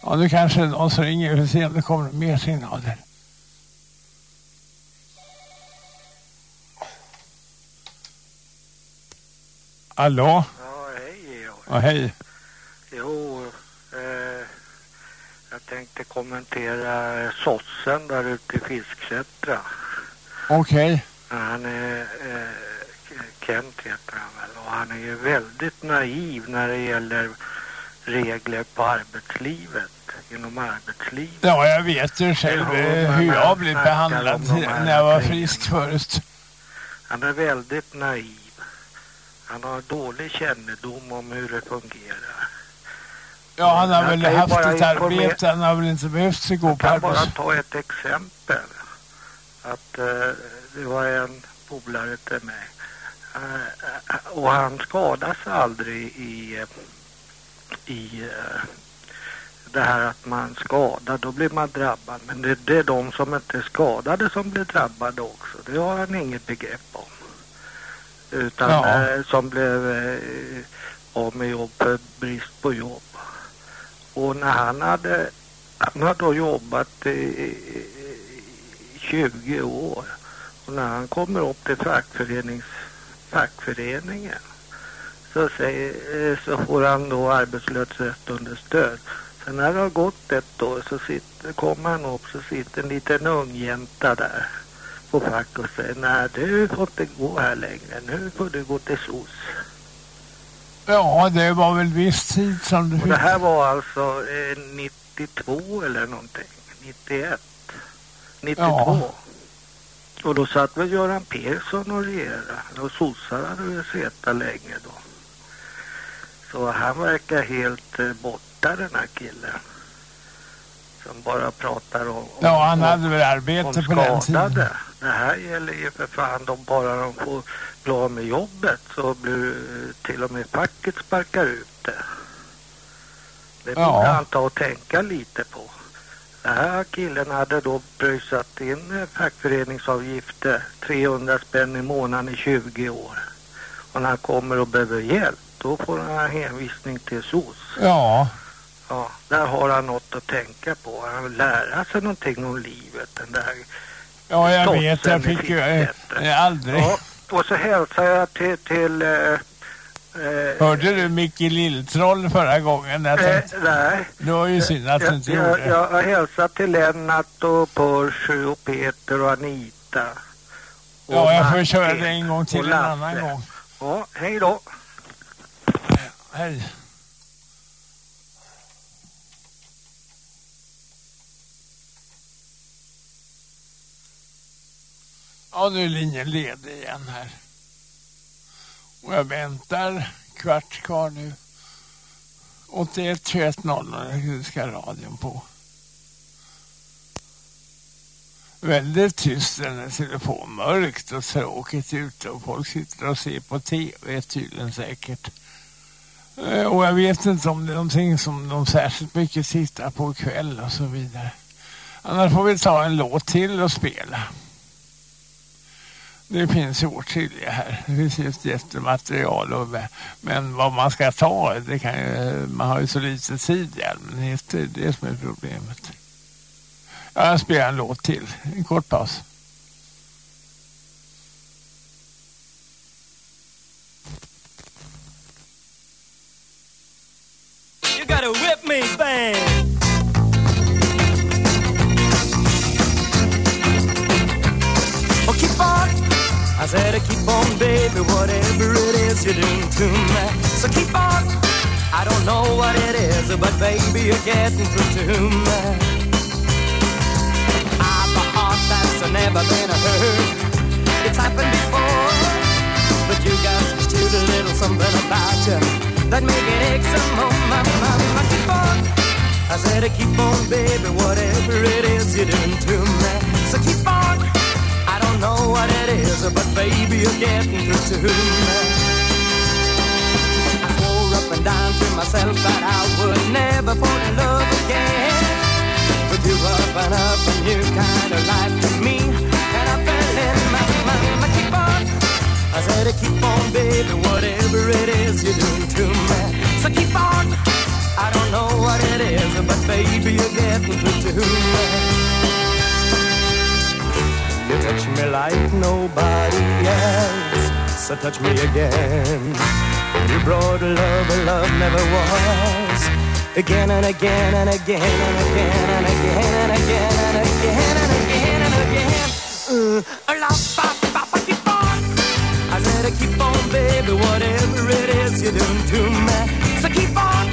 ja, nu kanske någon som ringer. Vi får se om det kommer mer signaler. Hallå? Ja, hej Georg. Ja, hej. Jo, eh, jag tänkte kommentera sossen där ute i Fisksätra. Okej. Han är, eh, Kent heter han väl, och han är ju väldigt naiv när det gäller regler på arbetslivet, inom arbetslivet. Ja, jag vet ju själv Jag hur jag snackar behandlad när jag var frisk förut. Han är väldigt naiv. Han har dålig kännedom om hur det fungerar. Ja, han har Jag väl haft ett arbete. Han har väl inte behövt sig gå Jag på kan bara ta ett exempel. Att eh, det var en polare till mig. Eh, och han skadas aldrig i, i eh, det här att man skadar, då blir man drabbad. Men det, det är de som inte är skadade som blir drabbade också. Det har han inget begrepp om. Utan Ja. eh, som blev eh, av med jobb för brist på jobb. Och när han hade, han hade då jobbat i, i 20 år. Och när han kommer upp till fackförenings, fackföreningen så, säger, eh, så får han då arbetslöshetsunderstöd. Sen när det har gått ett år så sitter, kommer han upp så sitter en liten ungjänta där på fack och säger nej du får inte gå här längre, nu får du gå till SOS. Ja, det var väl viss tid som du Och fick... det här var alltså eh, 92 eller någonting, 91, 92. Ja. Och då satt väl Göran Persson och regerade och sossar hade väl suttit länge då. Så han verkar helt eh, borta den här killen. Som bara pratar om, om Ja, han hade väl arbete på den tiden. Det här gäller ju för fan, de bara de får bli av med jobbet så blir eh, till och med facket sparkar ut det. Det Ja. borde han ta och tänka lite på. Den här killen hade då pröjsat in fackföreningsavgifter 300 spänn i månaden i 20 år. Och när han kommer och behöver hjälp då får han hänvisning till SOS. Ja, Ja, där har han något att tänka på. Han vill lära sig någonting om livet. Den där ja jag vet. Jag fick ju eh, aldrig... Ja, och så hälsar jag till, till eh, Hörde du Micke Lilltroll förra gången? Jag eh, tänkte, nej. det var ju synd att du inte jag, gjorde jag har hälsat till Lennart och Percy och Peter och Anita. Och Ja, jag får köra det en gång till en annan gång. Ja, hej då. Hej. Ja, nu är linjen ledig igen här. Och jag väntar kvart kvar nu. 81 21 00 ska radion på. Väldigt tyst den här telefon. Mörkt och tråkigt ute och folk sitter och ser på tv tydligen säkert. Eh, och jag vet inte om det är någonting som de särskilt mycket tittar på ikväll och så vidare. Annars får vi ta en låt till och spela. Det finns ju åtskilliga här. Det finns ju ett jättematerial. Och, men vad man ska ta, det kan ju, man har ju så lite tid i allmänhet. Det är det som är problemet. Jag spelar en låt till. En kort paus. You gotta whip me, bang. I said, keep on, baby, whatever it is you're doing to me. So keep on. I don't know what it is, but baby, you're getting through to me. I've a heart that's never been hurt. It's happened before. But you got just a little something about you that make it ache some more. My, my, my, keep on. I said, keep on, baby, whatever it is you're doing to me. So keep on don't know what it is, but baby, you're getting through to me I swore up and down to myself that I would never fall in love again. But you opened up a new kind of life to me, and I fell in my mind. I keep on, I said, keep on, baby, whatever it is you're doing to me. So keep on, I don't know what it is, but baby, you're getting through to me. Touch me like nobody else, so touch me again. You brought love, but love never was. Again and again and again and again and again and again and again and again and again. Uh, bop, keep on. I said, keep on, baby, whatever it is you're doing to me. So keep on.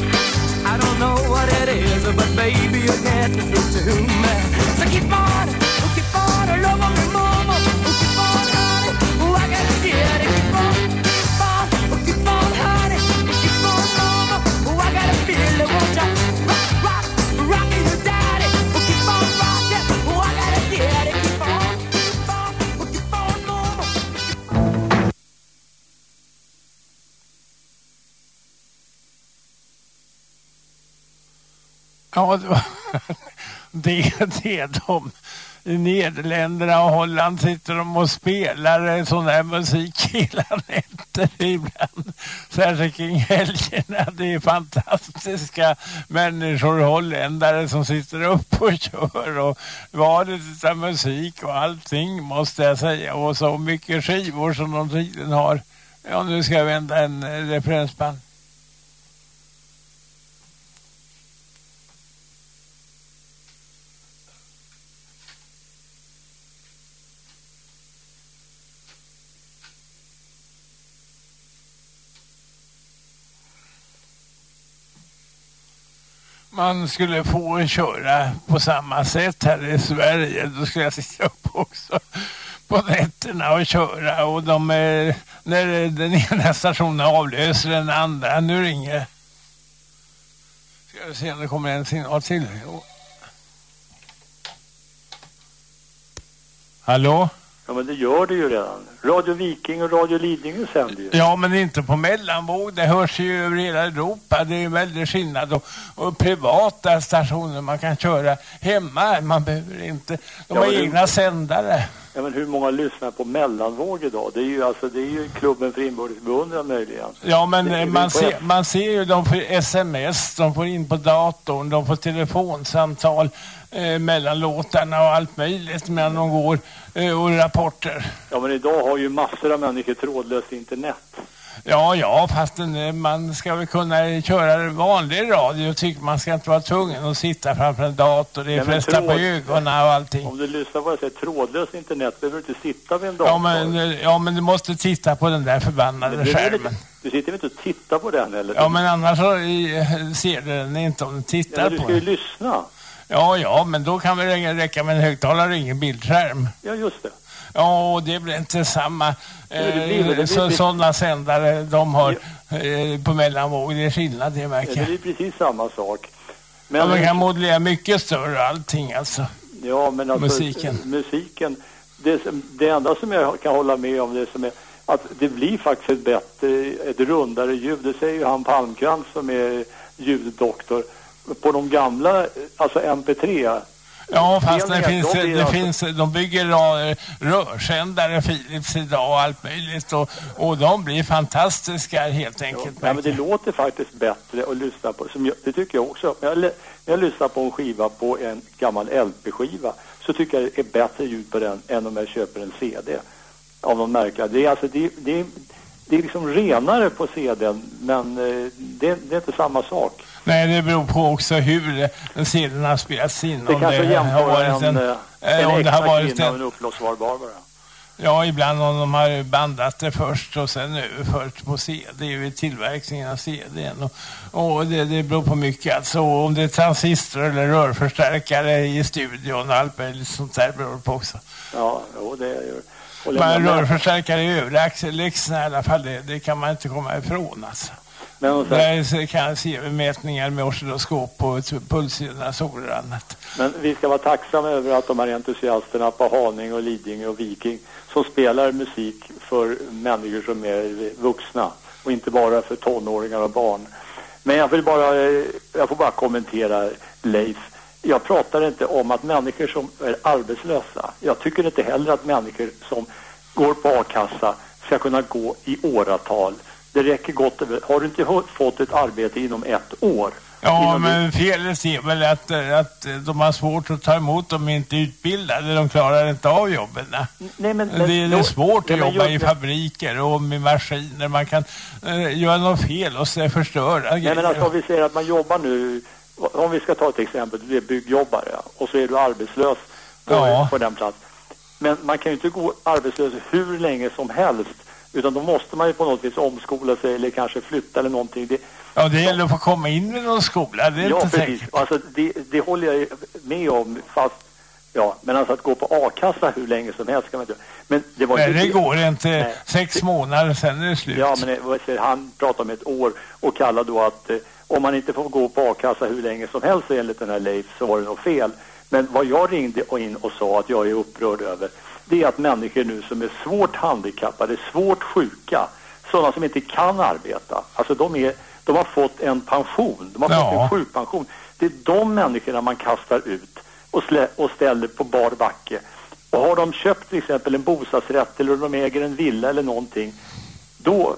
I don't know what it is, but baby, you're getting through to me. So keep on, keep on, love me, mama. Ja, det, *laughs* är det, de i Nederländerna och Holland sitter de och spelar sån här musik *laughs* hela nätter ibland. Särskilt kring helgerna. Det är fantastiska människor, holländare som sitter upp och kör och valet av musik och allting måste jag säga. Och så mycket skivor som de tiden har. Ja, nu ska jag vända en eh, referensband. Man skulle få köra på samma sätt här i Sverige. Då skulle jag sitta upp också på nätterna och köra. Och de, är... när den ena stationen avlöser den andra. Nu ringer Ska vi se om det kommer en signal till. Jo. Hallå? Ja, men det gör det ju redan. Radio Viking och Radio Lidingö sänder ju. Ja, men inte på mellanvåg. Det hörs ju över hela Europa. Det är en väldig skillnad. Och, och privata stationer man kan köra hemma. Man behöver inte... De Ja, har men du- egna sändare. Ja, men hur många lyssnar på mellanvåg idag? Det är ju, alltså, det är ju klubben för inbördes beundran möjligen. Ja, men man ett. man ser ju, de får sms, de får in på datorn, de får telefonsamtal eh, mellan låtarna och allt möjligt medan de går eh, och rapporter. Ja, men idag har ju massor av människor trådlöst internet. Ja, ja, fast man ska väl kunna köra vanlig radio. Tycker man ska inte vara tvungen att sitta framför en dator. Det är frestar på ögonen och allting. Om du lyssnar på vad jag säger, trådlöst internet, behöver du inte sitta vid en dator. Ja men, ja, men du måste titta på den där förbannade Men skärmen. du sitter väl inte och tittar på den eller? Ja, men annars så, ser du den inte om du Ja, tittar men du på ska ju den. lyssna. Ja, ja, men då kan räcka- räcka med en högtalare och ingen bildskärm. Ja, just det. Ja, det blir inte samma. det det det- sådana sändare de har eh, på mellanvåg. Det är skillnad, det Ja, märker det jag. är precis samma sak. Men, man kan modellera mycket större allting alltså. ja, men alltså, musiken. musiken det, det enda som jag kan hålla med om det som är att det blir faktiskt ett bättre, ett rundare ljud. Det säger ju han Palmkrantz som är ljuddoktor. På de gamla, alltså MP3, Ja, fast det finns, de det alltså- finns, de bygger rörsändare Philips idag och allt möjligt och, och de blir fantastiska helt enkelt. Ja, men det låter faktiskt bättre att lyssna på. Som jag, det tycker jag också. Jag, när jag lyssnar på en skiva på en gammal LP-skiva så tycker jag det är bättre ljud på den än om jag köper en CD. Av någon märkliga. Det är alltså, det, det, det är liksom renare på CDn men eh, det, det är inte samma sak. Nej, det beror på också hur serien har spelats in. Det om kanske har jämför varit en, en, eh, eh, en om det har varit en, en uppblåsbar Barbara. Ja, ibland om de har bandat det först och sen överfört på CD vid tillverkningen av CDn. Och, och det, det beror på mycket. Alltså om det är transistor eller rörförstärkare i studion och allt möjligt sånt där beror det på också. Ja, jo, det Men med. rörförstärkare i axelläxorna i alla fall, det, det kan man inte komma ifrån alltså. Men Där kan jag se mätningar med oscilloskop och pulsgenerasorer och annat. Men vi ska vara tacksamma över att de här entusiasterna på Haninge och Lidingö och Viking som spelar musik för människor som är vuxna och inte bara för tonåringar och barn. Men jag vill bara, eh, jag får bara kommentera Leif. Jag pratar inte om att människor som är arbetslösa, jag tycker inte heller att människor som går på a-kassa ska kunna gå i åratal Det räcker gott. Har du inte fått ett arbete inom ett år? Ja, men felet är väl att, att de har svårt att ta emot de är inte utbildade. De klarar inte av jobben. Nej, men, det är, det är svårt Nej, att jobba just i fabriker och med maskiner. Man kan eh, göra något fel och så förstöra Nej, men alltså om vi säger att man jobbar nu, om vi ska ta ett exempel, du är byggjobbare och så är du arbetslös på, Ja. på den plats. Men man kan ju inte gå arbetslös hur länge som helst, utan då måste man ju på något vis omskola sig eller kanske flytta eller någonting. Det, Ja, det gäller att få komma in i någon skola. Det är ja, inte precis. säkert. Alltså, det, det håller jag med om, fast Ja, men alltså att gå på a-kassa hur länge som helst kan man inte Men det var inte det går inte. Nej. Sex månader, sen är det slut. Ja, men säger, han pratar om ett år och kallar då att eh, om man inte får gå på a-kassa hur länge som helst enligt den här Leif så var det nog fel. Men vad jag ringde in och sa att jag är upprörd över det är att människor nu som är svårt handikappade, svårt sjuka, sådana som inte kan arbeta, alltså de, är, de har fått en pension, de har fått Ja. en sjukpension. Det är de människorna man kastar ut och, slä, och ställer på bar backe. Och har de köpt till exempel en bostadsrätt eller de äger en villa eller någonting, då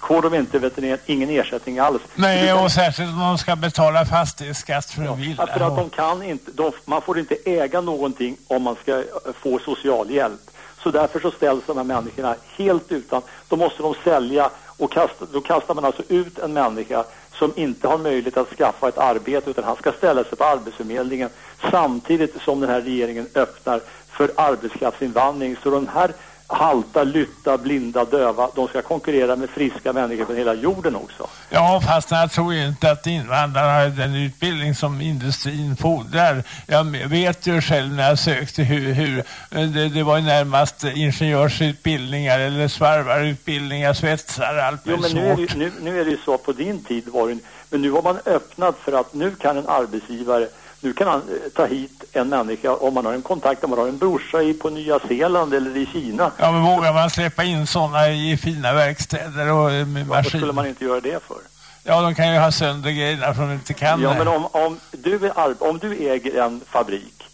får de inte vet ni, ingen ersättning alls. Nej, och särskilt om de ska betala fastighetsskatt för en villa. Ja, för att de kan inte, de, man får inte äga någonting om man ska eh, få socialhjälp. Så därför så ställs de här människorna helt utan, då måste de sälja och kasta, då kastar man alltså ut en människa som inte har möjlighet att skaffa ett arbete utan han ska ställa sig på Arbetsförmedlingen samtidigt som den här regeringen öppnar för arbetskraftsinvandring. Så de här halta, lytta, blinda, döva, de ska konkurrera med friska människor från hela jorden också. Ja, fast jag tror inte att invandrarna har den utbildning som industrin fordrar. Jag vet ju själv när jag sökte hur, hur det, det var ju närmast ingenjörsutbildningar eller svarvarutbildningar, svetsar, allt Jo, men nu är, det, nu, nu är det ju så, på din tid var det men nu har man öppnat för att nu kan en arbetsgivare, nu kan han eh, ta hit en människa om man har en kontakt, om man har en brorsa i, på Nya Zeeland eller i Kina. Ja, men vågar man släppa in sådana i fina verkstäder och eh, med Varför skulle maskiner? man inte göra det för? Ja, de kan ju ha sönder grejerna för de inte kan Ja, men om, om, du är om du äger en fabrik,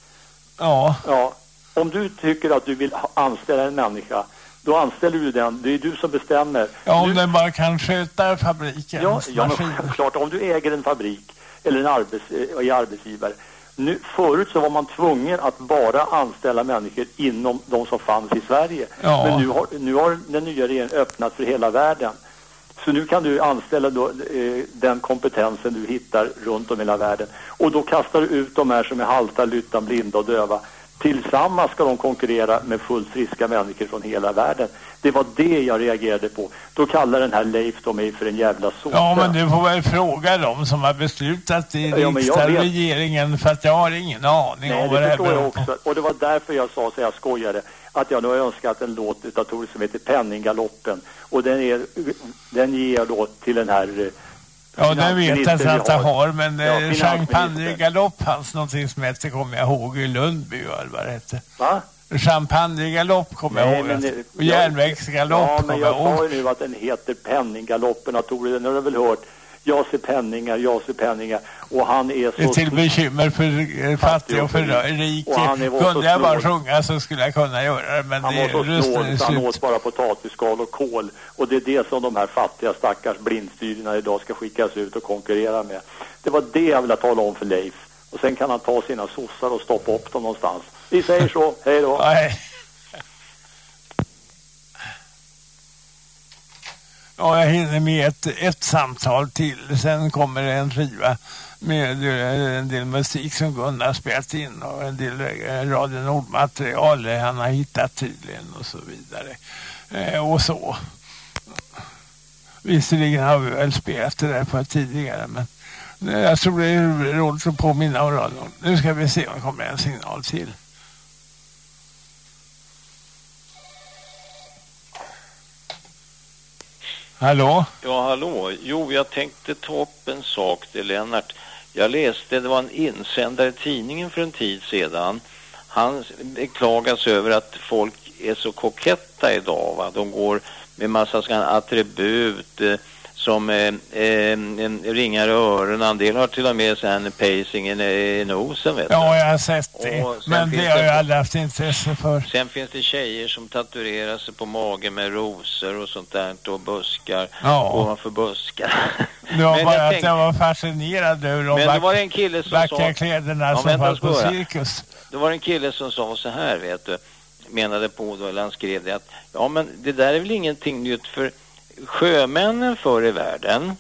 Ja, ja, om du tycker att du vill anställa en människa, då anställer du den, det är du som bestämmer. ja om Nu- den bara kan sköta fabrikens Ja, ja men maskiner. självklart. Om du äger en fabrik eller en arbets, eh, är arbetsgivare. Nu, förut så var man tvungen att bara anställa människor inom de som fanns i Sverige. Ja. Men nu har, nu har den nya regeringen öppnat för hela världen. Så nu kan du anställa då, eh, den kompetensen du hittar runt om i hela världen. Och då kastar du ut de här som är halta, lytta, blinda och döva. Tillsammans ska de konkurrera med fullt friska människor från hela världen. Det var det jag reagerade på. Då kallar den här Leif då mig för en jävla sopa. Ja, men du får väl fråga dem som har beslutat i Ja, riksdagen regeringen för att jag har ingen aning Nej, om vad det här beror också. Och det var därför jag sa, så jag skojade, att jag nu har önskat en låt utav Tore som heter Penninggaloppen. Och den, är, den ger jag då till den här eh, Ja, det vet jag att jag har, men Ja, finansminister. champagnegalopp fanns någonting som hette, kommer jag ihåg, i Lundby eller vad det hette. Va? Champagnegalopp kommer jag ihåg. men att- det- och jag- järnvägsgalopp Ja, kommer men jag sa ihåg. ju nu att den heter Penninggaloppen och Tore, den har du väl hört? Jag ser penningar, jag ser penningar. Och han är så... till bekymmer för eh, fattig och för rik. Och han är var Kunde jag bara sjunga så skulle jag kunna göra det, men Han det var så snål han åt bara potatisskal och kål. Och det är det som de här fattiga stackars blindstyrerna idag ska skickas ut och konkurrera med. Det var det jag ville tala om för Leif. Och sen kan han ta sina sossar och stoppa upp dem någonstans. Vi säger så, hej då. Ja, jag hinner med ett, ett samtal till. Sen kommer det en skiva med eh, en del musik som Gunnar spelat in och en del eh, Radio Nord-material han har hittat tydligen och så vidare. Eh, och så. Visserligen har vi väl spelat det där på tidigare men jag tror det är roligt att påminna om radion. Nu ska vi se om det kommer en signal till. Hallå? Ja, hallå. Jo, jag tänkte ta upp en sak till Lennart. Jag läste, det var en insändare i tidningen för en tid sedan. Han beklagas över att folk är så koketta idag. Va? De går med massa sådana attribut, eh, som eh, eh, ringar i öronen. En del har till och med sen pacing i, i nosen vet du. Ja, jag har sett det. Men det har jag aldrig haft intresse för. Sen finns det tjejer som tatuerar sig på magen med rosor och sånt där och buskar Ja. ovanför buskar. Det var *laughs* bara jag att tänkte- jag var fascinerad över de Men det vack- var en kille som vackra sa... kläderna Ja, som vänta, fanns på jag. cirkus. Det var en kille som sa så här, vet du, menade på då, eller han skrev det att ja men det där är väl ingenting nytt för sjömännen förr i världen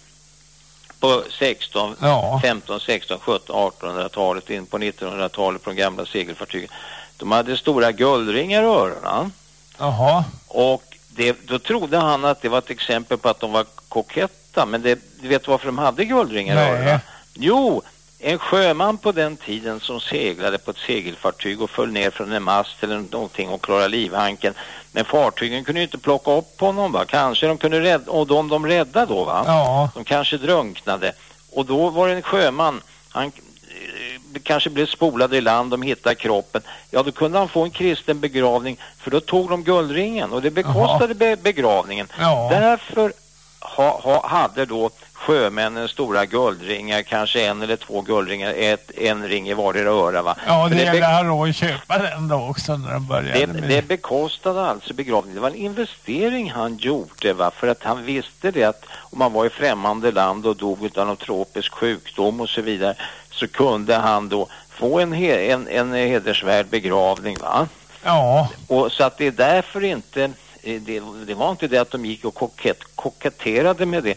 på 16, Ja. 15, 16, 17, 1800-talet in på 1900-talet på de gamla segelfartygen. De hade stora guldringar i öronen Jaha. och det, då trodde han att det var ett exempel på att de var koketta men det, du vet varför de hade guldringar i öronen? Jo, en sjöman på den tiden som seglade på ett segelfartyg och föll ner från en mast eller någonting och klarade livhanken. Men fartygen kunde ju inte plocka upp honom va? Kanske de kunde rädda, och de de räddade då va? Ja. De kanske drunknade. Och då var det en sjöman, han eh, kanske blev spolad i land, de hittade kroppen. Ja, då kunde han få en kristen begravning för då tog de guldringen och det bekostade be begravningen. Ja. Därför ha, ha, hade då sjömännen stora guldringar, kanske en eller två guldringar, ett, en ring i vardera öra va? Ja, det be- gäller att ha råd att köpa den då också när de började det, med det bekostade alltså begravningen. Det var en investering han gjorde va? för att han visste det att om man var i främmande land och dog av någon tropisk sjukdom och så vidare så kunde han då få en, he, en, en hedersvärd begravning va? Ja. Och så att det är därför inte, eh, det, det var inte det att de gick och kokett, koketterade med det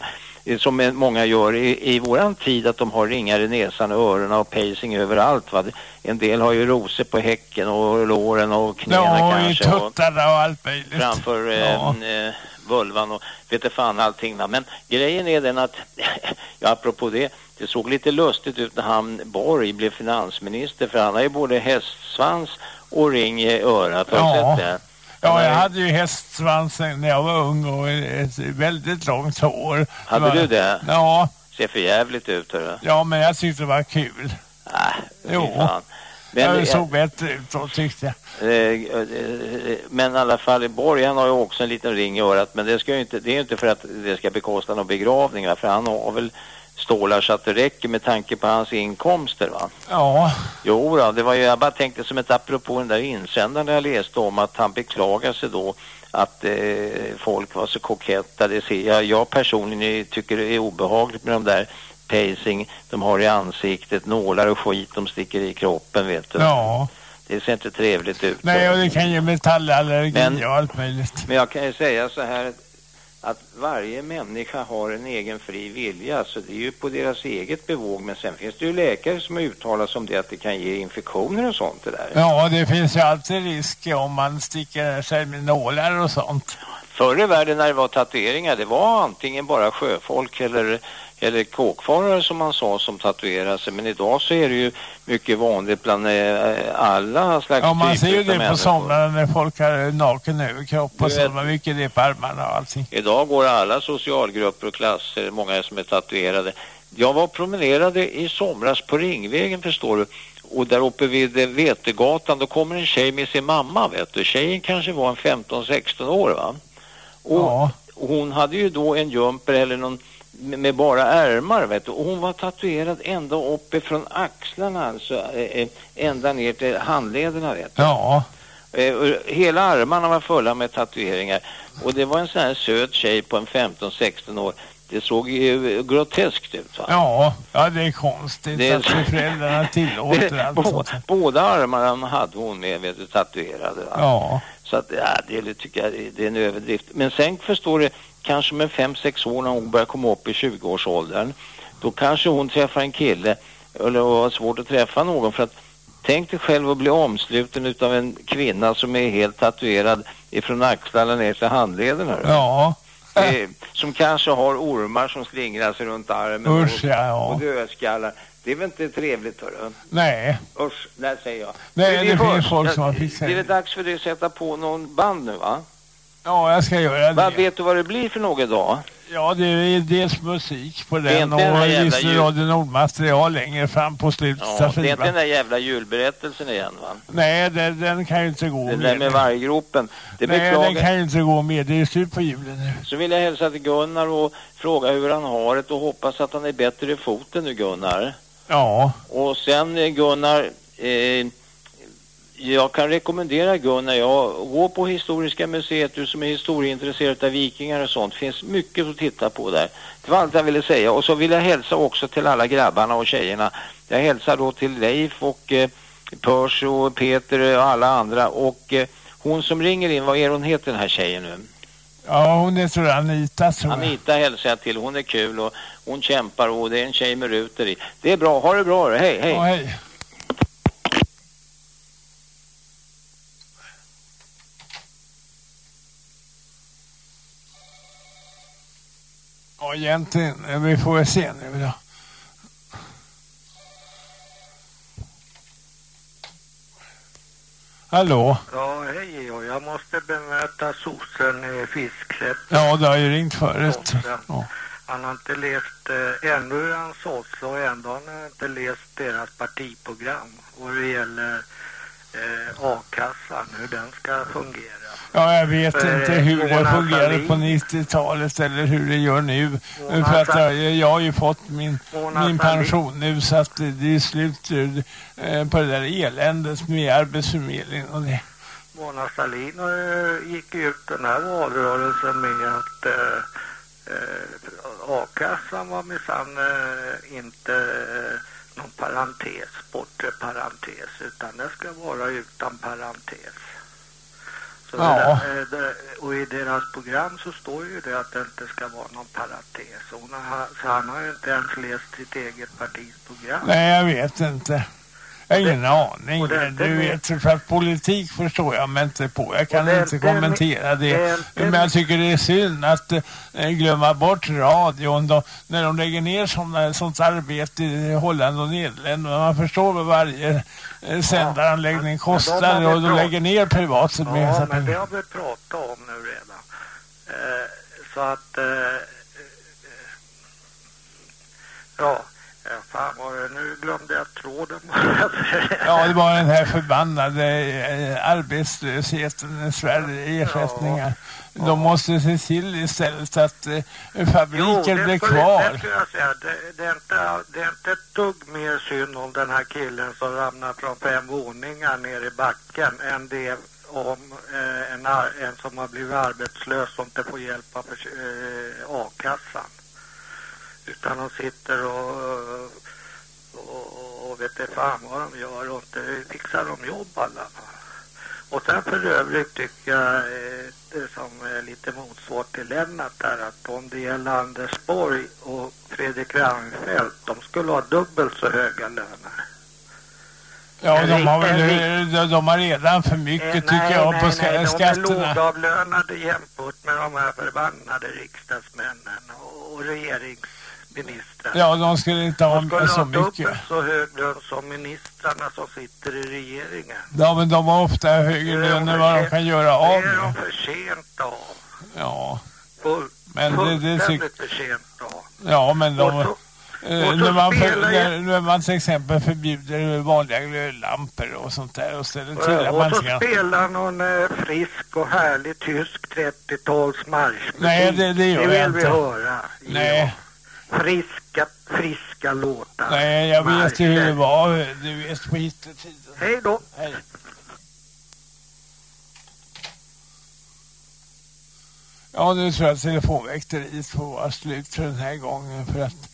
som eh, många gör i, i våran tid att de har ringar i näsan och öronen och pacing överallt va. En del har ju rosor på häcken och låren och knäna Ja, kanske. och tuttarna och allt möjligt. framför eh, Ja. eh, vulvan och vet inte fan allting va. Men grejen är den att, *laughs* ja apropå det, det såg lite lustigt ut när han Borg blev finansminister för han har ju både hästsvans och ring i örat. Har Ja. sett det? Ja, jag hade ju hästsvansen när jag var ung och ett väldigt långt hår. Hade var- du det? Ja, Ser för jävligt ut hörru. ja, men jag tyckte det var kul. Fy Jo. fan. Men, jag såg bättre ut då tyckte jag. Eh, eh, Men i alla fall, Borg han har ju också en liten ring i örat men det, ska ju inte, det är ju inte för att det ska bekosta någon begravning för han har väl stålar så att det räcker med tanke på hans inkomster va? Ja, Jo då, det var ju, jag bara tänkte som ett apropå den där insändaren jag läste om att han beklagar sig då att eh, folk var så koketta. Det ser jag, jag personligen tycker det är obehagligt med de där pacing de har i ansiktet, nålar och skit de sticker i kroppen vet du. ja. Det ser inte trevligt ut. Nej, och det kan ge metallallergi Men- och allt möjligt. Men jag kan ju säga så här att varje människa har en egen fri vilja så det är ju på deras eget bevåg men sen finns det ju läkare som har uttalat som det att det kan ge infektioner och sånt det där. Ja, det finns ju alltid risk om man sticker sig med nålar och sånt. Förr i världen när det var tatueringar det var antingen bara sjöfolk eller, eller kåkfarare som man sa som tatuerade sig men idag så är det ju mycket vanligt bland eh, alla slags Ja, man ser ju det på människor. somrarna när folk har naken överkropp och så. Man mycket det på armarna och allting. Idag går alla socialgrupper och klasser, många som är tatuerade. Jag var promenerade i somras på Ringvägen förstår du. Och där uppe vid eh, Vetegatan då kommer en tjej med sin mamma vet du. Tjejen kanske var en 15-16 år va? Och Ja. hon hade ju då en jumper eller någon med bara ärmar vet du. Och hon var tatuerad ända uppifrån axlarna alltså. eh, eh, Ända ner till handlederna vet du. Ja, Eh, hela armarna var fulla med tatueringar. Och det var en sån här söt tjej på en 15-16 år. Det såg ju groteskt ut va? ja, ja det är konstigt Det att föräldrarna tillåter *laughs* Det- allt bå- båda armarna hade hon med vet du, tatuerade. Va? Ja, Så att, ja, det tycker jag det- det är en överdrift. Men sen förstår du, kanske med 5-6 år när hon börjar komma upp i 20-årsåldern, då kanske hon träffar en kille, eller har svårt att träffa någon för att tänk dig själv att bli omsluten utav en kvinna som är helt tatuerad ifrån axlarna ner till handlederna. ja, Eh, som kanske har ormar som slingrar sig runt armen usch och, ja, och ja. dödskallar. Det är väl inte trevligt hörru? Nej, Usch, där säger jag. Nej, det vi finns folk som har Ja, fixat Det är det. dags för dig att sätta på någon band nu va? Ja, jag ska göra Vad det. vet du vad det blir för något idag? Ja, det är dels musik på Det den den och ljud- Radio Nordmaterial längre fram på slutet Ja, av det är inte den där jävla julberättelsen igen va? Nej, den, den kan ju inte gå Det med. där med varggropen. Det Nej, den beklagar. kan ju inte gå med. Det är slut på julen nu. Så vill jag hälsa till Gunnar och fråga hur han har det och hoppas att han är bättre i foten nu Gunnar. Ja. Och sen eh, Gunnar, eh, jag kan rekommendera Gunnar, jag går på Historiska museet, du som är historieintresserad av vikingar och sånt, finns mycket att titta på där. Det var allt jag ville säga och så vill jag hälsa också till alla grabbarna och tjejerna. Jag hälsar då till Leif och eh, Percy och Peter och alla andra och eh, hon som ringer in, vad är hon heter den här tjejen nu? Ja, hon heter Anita tror jag. Anita hälsar jag till, hon är kul och hon kämpar och det är en tjej med ruter i. Det är bra, ha det bra, hej hej! Ja, hej. Ja, egentligen. Vi får väl se nu då. Hallå? Ja, hej. Jag måste bemöta sossen i Fisksätt. Ja, det har ju ringt förut. Ja. Han har inte läst, eh, ännu är han sosse och ändå har han inte läst deras partiprogram. Och det gäller eh, a-kassan, hur den ska fungera. Ja, jag vet För, inte eh, hur det fungerade på 90-talet eller hur det gör nu. Mona För att jag, jag har ju fått min, Mona min pension nu så att det är slut eh, på det där eländet med Arbetsförmedlingen och det. Mona Sahlin eh, gick ut den här valrörelsen med att eh, eh, a-kassan var minsann eh, inte eh, någon parentes, bortre parentes, utan det ska vara utan parentes. Så Ja. där, eh, och i deras program så står ju det att det inte ska vara någon parentes. Hon har, så han har ju inte ens läst sitt eget partis program. Nej, jag vet inte. Jag har ingen aning. det Du vet, för att politik förstår jag mig inte på. Jag kan det inte kommentera det det. Men jag tycker det är synd att eh, glömma bort radion då, när de lägger ner såna, sånt arbete i Holland och Nederländerna. Man förstår vad varje eh, sändaranläggning kostar har väl och de lägger ner privat Ja, men det har vi pratat om nu redan. Eh, så att, eh, ja, ja, fan var det, nu glömde jag tråden. *laughs* Ja, det var den här förbannade eh, arbetslösheten i Sverige, ersättningar. De måste se till istället att eh, fabriker det blir kvar. Det, jag säga. Det, det, är inte, det är inte ett dugg mer synd om den här killen som ramlar från fem våningar ner i backen än det om eh, en, en som har blivit arbetslös som inte får hjälp av eh, a-kassan. Utan de sitter och, och, och vet inte fan vad de gör och inte fixar de jobb alla. Och sen för övrigt tycker jag eh, det som är lite motsvar till Lennart där att om det gäller Anders Borg och Fredrik Reinfeldt, de skulle ha dubbelt så höga löner. Ja, de har, väl, de, har redan för mycket Eh, tycker jag på nej, nej, de är skatterna. lågavlönade jämfört med de här förbannade riksdagsmännen och, och regeringsministrarna. Ja, de skulle inte ha skulle så ha mycket. så hög lön som ministrarna som sitter i regeringen. Ja, men de har ofta högre lön än vad de kan göra av Det är de för sent av. Ja, men det, det tycker... för sent av. Ja, men de... Så när, man för, när, när man till exempel förbjuder vanliga glödlampor och sånt där och ställer till att Och så spelar någon eh, frisk och härlig tysk 30-tals marschmusik. Nej, det- det gör vill jag vi inte. höra. Nej. Ja. Friska, friska låtar. Nej, jag vet ju hur det var. Du vet på hittetiden. Hej då. Hej. Ja, nu tror jag att telefonväkteriet får vara slut för den här gången för att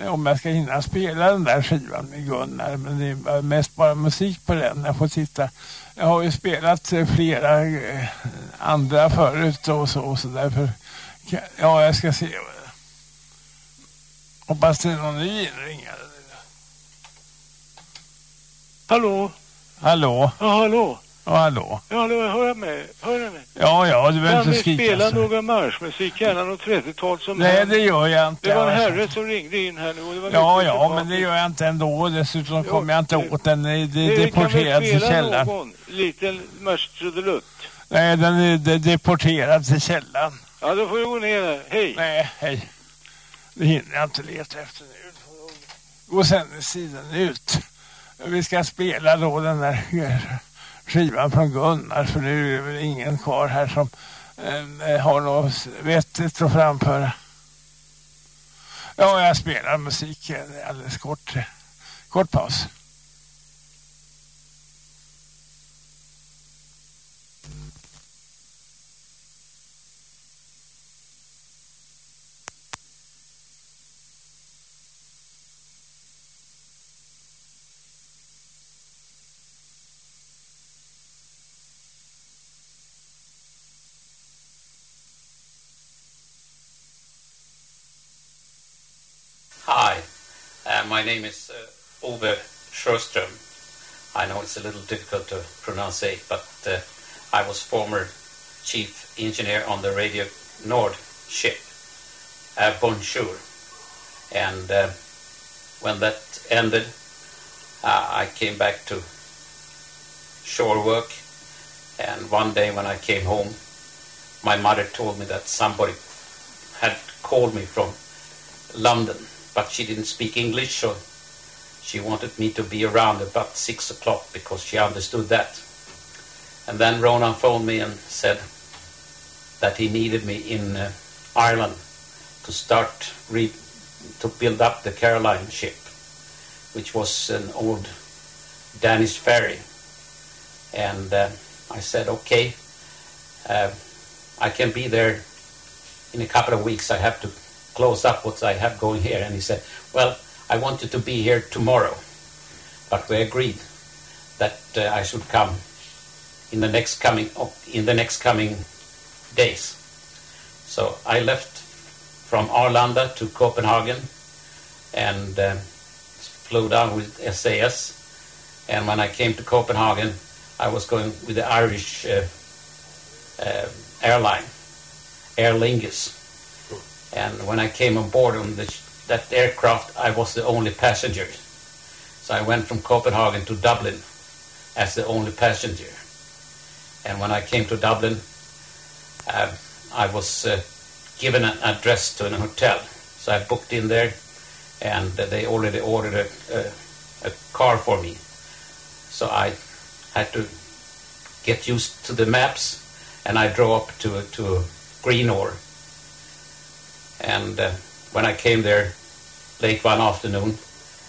eh, om jag ska hinna spela den där skivan med Gunnar men det är mest bara musik på den. Jag får titta. Jag har ju spelat eh, flera eh, andra förut och så, och så därför ja, jag ska se. Hoppas det är någon ny inringare. Hallå? Hallå? Ja, hallå? Ja, hallå? Ja, hallå, hör jag med? Hör jag med? Ja, ja, du behöver inte skrika spela så. någon marschmusik, gärna något 30-tal som Nej, här? det gör jag inte. Det var en herre som ringde in här nu och det var Ja, ja, men det gör jag inte ändå. Dessutom kommer jag inte åt den. Det är Det deporterad till spela källaren. någon liten marsch trudelutt? Nej, den är de- deporterad till källan. Ja, då får du gå ner där. Hej. Nej, hej. Det hinner jag inte leta efter nu. Gå sändningstiden ut. Vi ska spela då den där *laughs* skivan från Gunnar för nu är det väl ingen kvar här som eh, har något vettigt att framföra. Ja, jag spelar musik alldeles kort. Kort paus. Name is uh, Ove Sjöström. I know it's a little difficult to pronounce it, but uh, I was former chief engineer on the Radio Nord ship, uh, Bonjour. And uh, when that ended, uh, I came back to shore work. And one day when I came home, my mother told me that somebody had called me from London, but she didn't speak English, so she wanted me to be around about six o'clock because she understood that. And then Ronan phoned me and said that he needed me in uh, Ireland to start re- to build up the Caroline ship, which was an old Danish ferry. And uh, I said, okay, uh, I can be there in a couple of weeks. I have to close up what I have going here. And he said, well, I want you to be here tomorrow. But we agreed that uh, I should come in the next coming oh, in the next coming days. So I left from Arlanda to Copenhagen and uh, flew down with SAS. And when I came to Copenhagen, I was going with the Irish uh, uh, airline, Aer Lingus. And when I came on board on the, that aircraft, I was the only passenger. So I went from Copenhagen to Dublin as the only passenger. And when I came to Dublin, uh, I was uh, given an address to an hotel. So I booked in there, and they already ordered a, a, a car for me. So I had to get used to the maps, and I drove up to to Greenore. And uh, when I came there late one afternoon,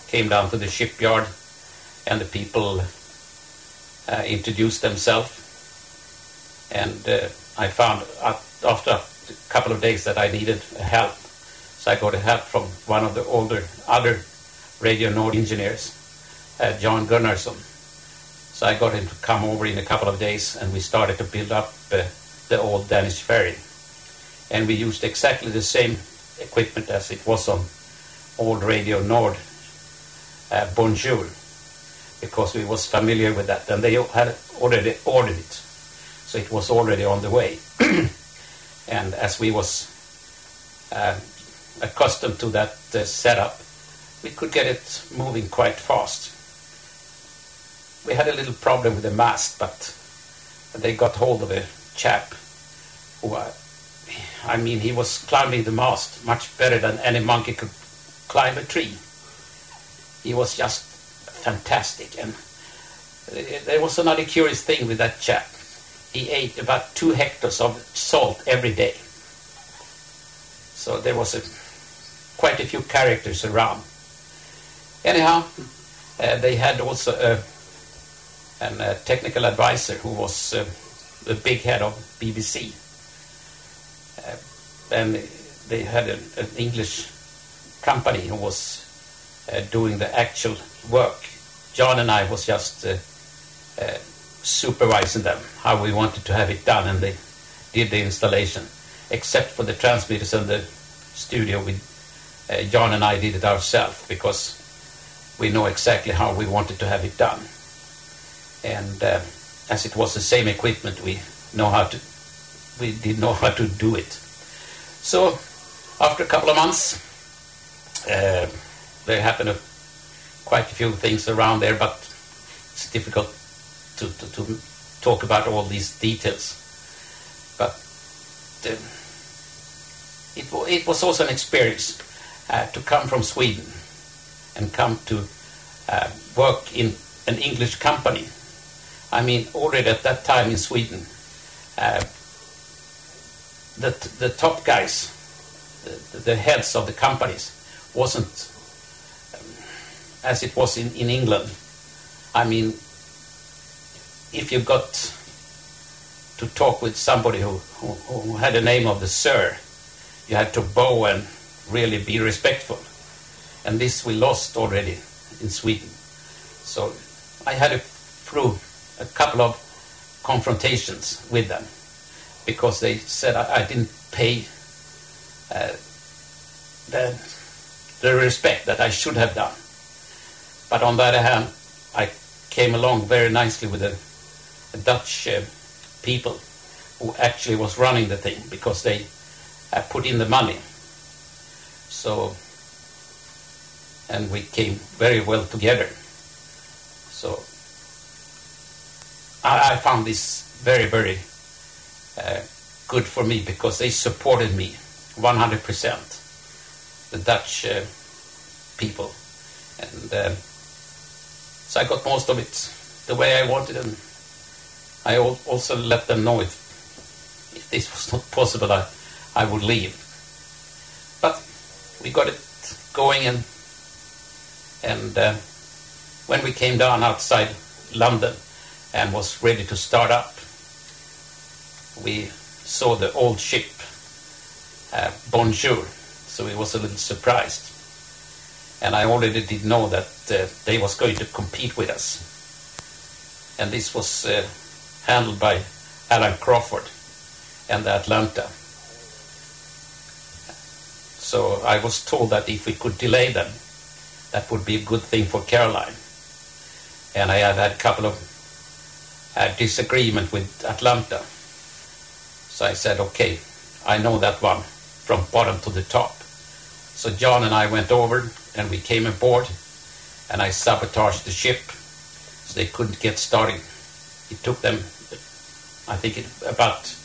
came down to the shipyard, and the people uh, introduced themselves. And uh, I found after a couple of days that I needed help. So I got help from one of the older other Radio Nord engineers, uh, John Gunnarsson. So I got him to come over in a couple of days, and we started to build up uh, the old Danish ferry. And we used exactly the same equipment as it was on old Radio Nord, uh, Bonjour, because we was familiar with that, and they had already ordered it, so it was already on the way. *clears throat* and as we was uh, accustomed to that uh, setup, we could get it moving quite fast. We had a little problem with the mast, but they got hold of a chap who, uh, I mean, he was climbing the mast much better than any monkey could climb a tree. He was just fantastic, and uh, there was another curious thing with that chap. He ate about two hectares of salt every day. So there was a, quite a few characters around. Anyhow, uh, they had also a, an, a technical advisor who was uh, the big head of BBC. Uh, and they had an, an English company who was uh, doing the actual work. John and I was just uh, supervising them, how we wanted to have it done, and they did the installation. Except for the transmitters and the studio, we, uh, John and I did it ourselves because we know exactly how we wanted to have it done. And uh, as it was the same equipment, we know how to, we didn't know how to do it. So after a couple of months, uh, there happened a, quite a few things around there, but it's difficult to, to, to talk about all these details. but uh, it, it was also an experience uh, to come from Sweden and come to uh, work in an English company. I mean, already at that time in Sweden, uh, the, the top guys, the, the heads of the companies, wasn't um, as it was in, in England. I mean, if you got to talk with somebody who, who, who had the name of the Sir, you had to bow and really be respectful. And this we lost already in Sweden. So I had a, through a couple of confrontations with them because they said I, I didn't pay uh, the, the respect that I should have done. But on the other hand, I came along very nicely with the, Dutch uh, people who actually was running the thing because they uh, put in the money. So, and we came very well together. So, I, I found this very, very good for me because they supported me 100%, the Dutch uh, people. And uh, so I got most of it the way I wanted and I also let them know if, if this was not possible, I, I would leave. But we got it going and, and uh, when we came down outside London and was ready to start up, we saw the old ship uh, Bonjour, so we was a little surprised. And I already did know that uh, they was going to compete with us. And this was uh, handled by Alan Crawford and the Atlanta. So I was told that if we could delay them, that would be a good thing for Caroline. And I had had a couple of uh, disagreement with Atlanta. So I said, okay, I know that one from bottom to the top. So John and I went over and we came aboard and I sabotaged the ship so they couldn't get started. It took them, I think, it, about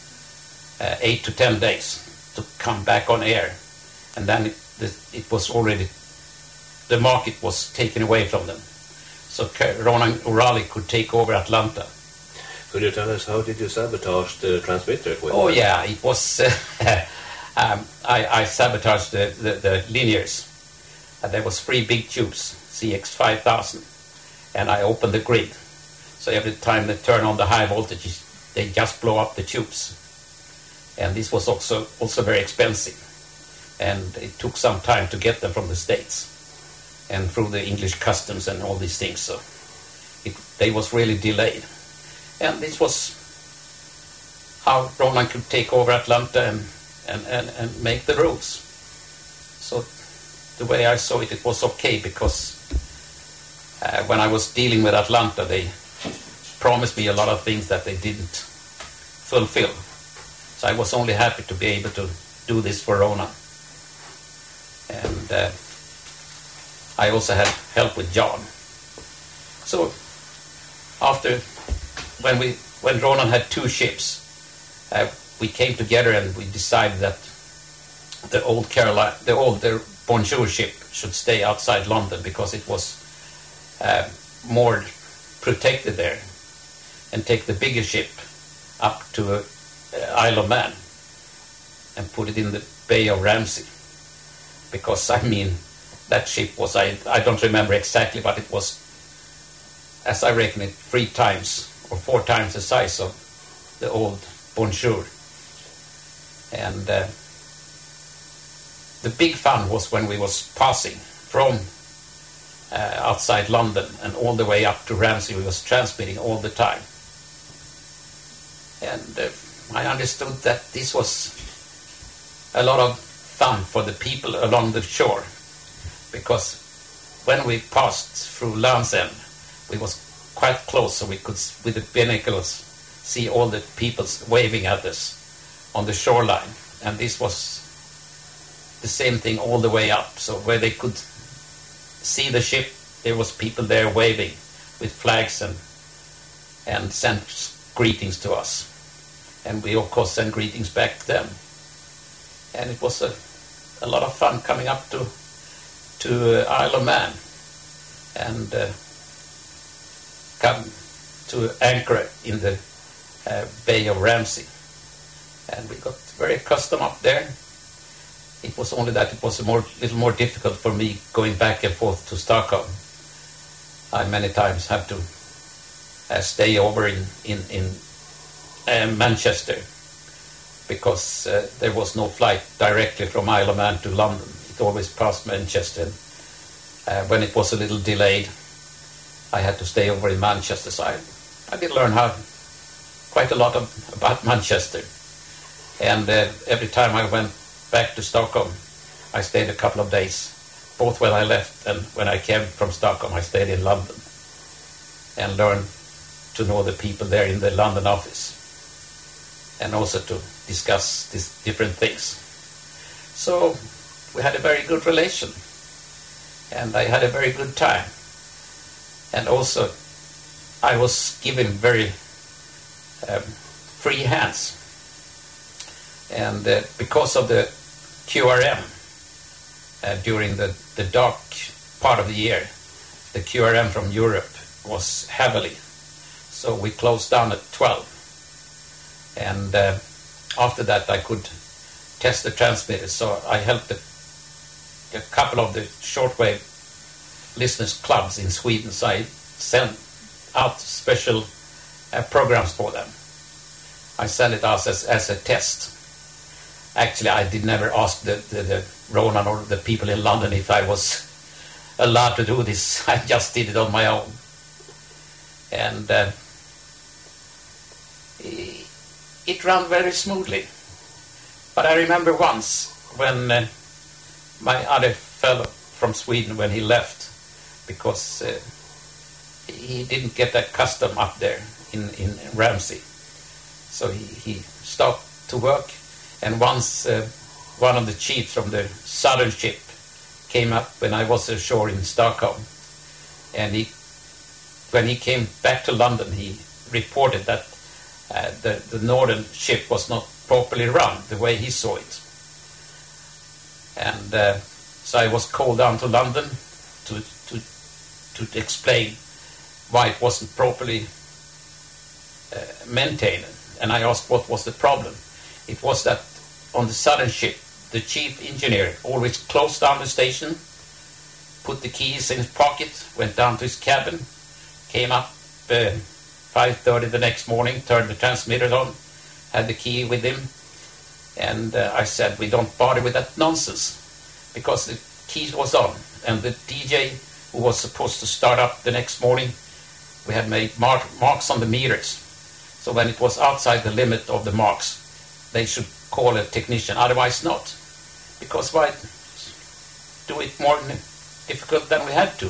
uh, eight to ten days to come back on air. And then it, it was already, the market was taken away from them. So Ronan O'Reilly could take over Atlanta. Could you tell us how did you sabotage the transmitter equipment? Oh yeah, it was. *laughs* Um, I, I sabotaged the, the, the linears. Uh, there was three big tubes, CX5000, and I opened the grid. So every time they turn on the high voltages, they just blow up the tubes. And this was also also very expensive, and it took some time to get them from the states, and through the English customs and all these things. So it, they was really delayed, and this was how Roland could take over Atlanta and, and, and, and make the rules. So the way I saw it, it was okay because uh, when I was dealing with Atlanta, they promised me a lot of things that they didn't fulfill. So I was only happy to be able to do this for Rona. And uh, I also had help with John. So after when we when Ronan had two ships, uh, we came together and we decided that the old Caroline, the old the Bonjour ship should stay outside London because it was uh, more protected there, and take the bigger ship up to uh, Isle of Man and put it in the Bay of Ramsey because I mean that ship was I I don't remember exactly, but it was as I reckon it three times or four times the size of the old Bonjour. And uh, the big fun was when we was passing from uh, outside London and all the way up to Ramsey. We was transmitting all the time. And uh, I understood that this was a lot of fun for the people along the shore because when we passed through Land's we was quite close so we could, with the binoculars, see all the people waving at us on the shoreline. And this was the same thing all the way up. So where they could see the ship, there was people there waving with flags and and sent greetings to us. And we, of course, sent greetings back to them. And it was a, a lot of fun coming up to, to uh, Isle of Man and uh, come to anchor in the uh, Bay of Ramsey. And we got very accustomed up there. It was only that it was a more, little more difficult for me going back and forth to Stockholm. I many times had to uh, stay over in, in, in uh, Manchester because uh, there was no flight directly from Isle of Man to London. It always passed Manchester. Uh, when it was a little delayed, I had to stay over in Manchester. So I, I did learn how quite a lot of, about *laughs* Manchester. And uh, every time I went back to Stockholm, I stayed a couple of days. Both when I left and when I came from Stockholm, I stayed in London and learned to know the people there in the London office and also to discuss these different things. So we had a very good relation and I had a very good time. And also I was given very um, free hands. And uh, because of the QRM uh, during the, the dark part of the year, the QRM from Europe was heavily. So we closed down at 12. And uh, after that I could test the transmitters. So I helped a, a couple of the shortwave listeners clubs in Sweden. So I sent out special uh, programs for them. I sent it out as, as a test. Actually, I did never ask the, the, the Ronan or the people in London if I was allowed to do this. *laughs* I just did it on my own. And uh, it ran very smoothly. But I remember once when uh, my other fellow from Sweden, when he left, because uh, he didn't get that custom up there in, in Ramsey. So he, he stopped to work, and once uh, one of the chiefs from the southern ship came up when I was ashore in Stockholm, and he, when he came back to London, he reported that uh, the, the northern ship was not properly run the way he saw it. And uh, so I was called down to London to, to, explain why it wasn't properly uh, maintained. And I asked what was the problem. It was that on the southern ship, the chief engineer always closed down the station, put the keys in his pocket, went down to his cabin, came up uh, 5.30 the next morning, turned the transmitters on, had the key with him, and uh, I said, we don't bother with that nonsense, because the key was on, and the DJ who was supposed to start up the next morning, we had made mark marks on the meters. So when it was outside the limit of the marks, they should call a technician, otherwise not. Because why do it more difficult than we had to?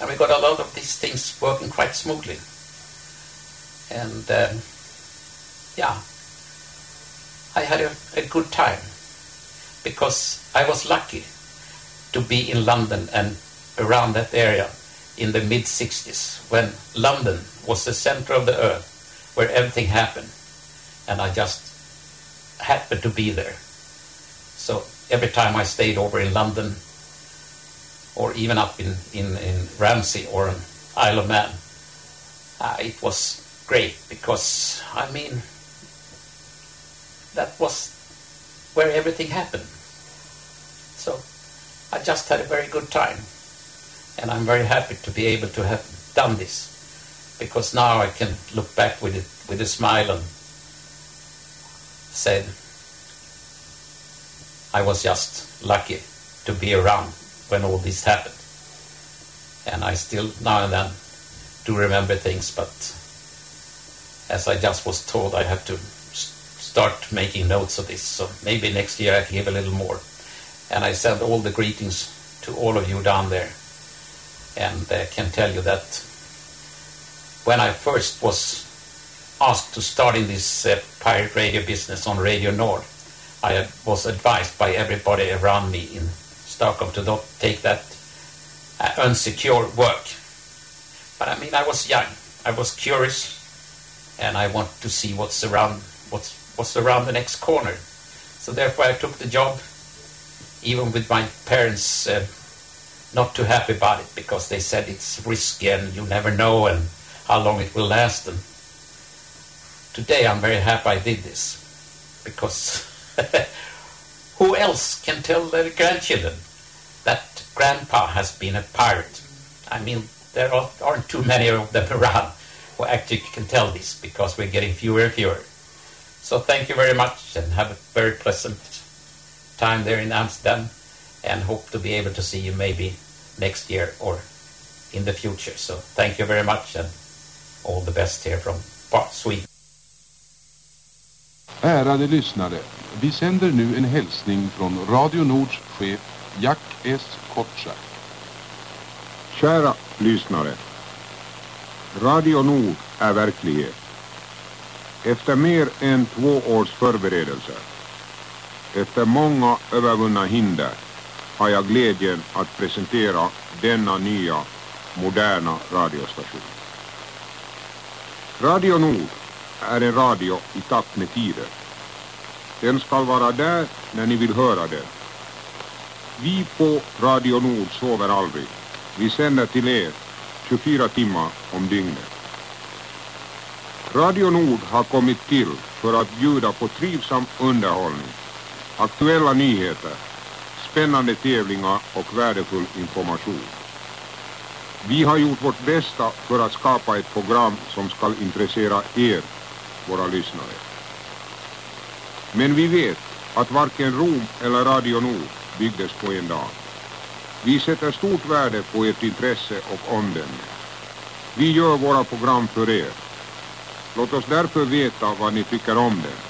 And we got a lot of these things working quite smoothly. And uh, yeah, I had a, a good time because I was lucky to be in London and around that area in the mid 60s when London was the center of the earth where everything happened and I just happened to be there. So every time I stayed over in London or even up in, in, in Ramsey or in Isle of Man uh, it was great because I mean that was where everything happened. So I just had a very good time. And I'm very happy to be able to have done this. Because now I can look back with it with a smile and say I was just lucky to be around when all this happened. And I still now and then do remember things but as I just was told I have to start making notes of this. So maybe next year I can give a little more and I send all the greetings to all of you down there and uh, can tell you that when I first was asked to start in this uh, pirate radio business on Radio Nord, I was advised by everybody around me in Stockholm to not take that uh, unsecure work. But I mean, I was young, I was curious, and I want to see what's around what's what's around the next corner. So therefore, I took the job, even with my parents uh, not too happy about it because they said it's risky and you never know and how long it will last. And today, I'm very happy I did this because *laughs* who else can tell their grandchildren that grandpa has been a pirate? I mean, there are, aren't too many of them *laughs* around who actually can tell this because we're getting fewer and fewer. So thank you very much and have a very pleasant time there in Amsterdam and hope to be able to see you maybe next year or in the future. So thank you very much and all the best here from Sweden. Ärade lyssnare, vi sänder nu en hälsning från Radio Nords chef Jack S. Kortsak. Kära lyssnare. Radio Nord är verklighet. Efter mer än två års förberedelser, efter många övervunna hinder, har jag glädjen att presentera denna nya, moderna radiostation. Radio Nord är en radio i takt med tiden. Den ska vara där när ni vill höra den. Vi på Radio Nord sover aldrig. Vi sänder till er 24 timmar om dygnet. Radio Nord har kommit till för att bjuda på trivsam underhållning, aktuella nyheter, spännande tävlingar och värdefull information. Vi har gjort vårt bästa för att skapa ett program som ska intressera er, våra lyssnare. Men vi vet att varken Rom eller Radio Nord byggdes på en dag. Vi sätter stort värde på ert intresse och omdöme. Vi gör våra program för er. Låt oss därför veta vad ni tycker om det.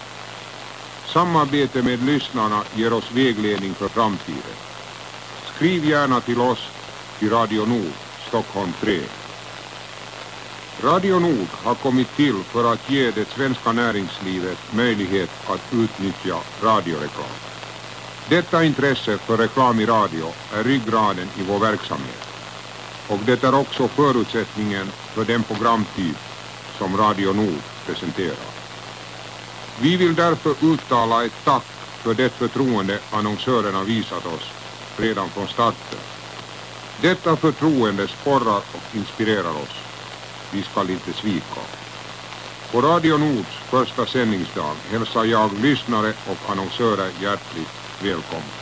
Samarbete med lyssnarna ger oss vägledning för framtiden. Skriv gärna till oss till Radio Nord, Stockholm 3. Radio Nord har kommit till för att ge det svenska näringslivet möjlighet att utnyttja radioreklam. Detta intresse för reklam i radio är ryggraden i vår verksamhet och det är också förutsättningen för den programtyp som Radio Nord presenterar. Vi vill därför uttala ett tack för det förtroende annonsörerna visat oss redan från starten. Detta förtroende sporrar och inspirerar oss. Vi skall inte svika. På Radio Nords första sändningsdag hälsar jag lyssnare och annonsörer hjärtligt välkomna.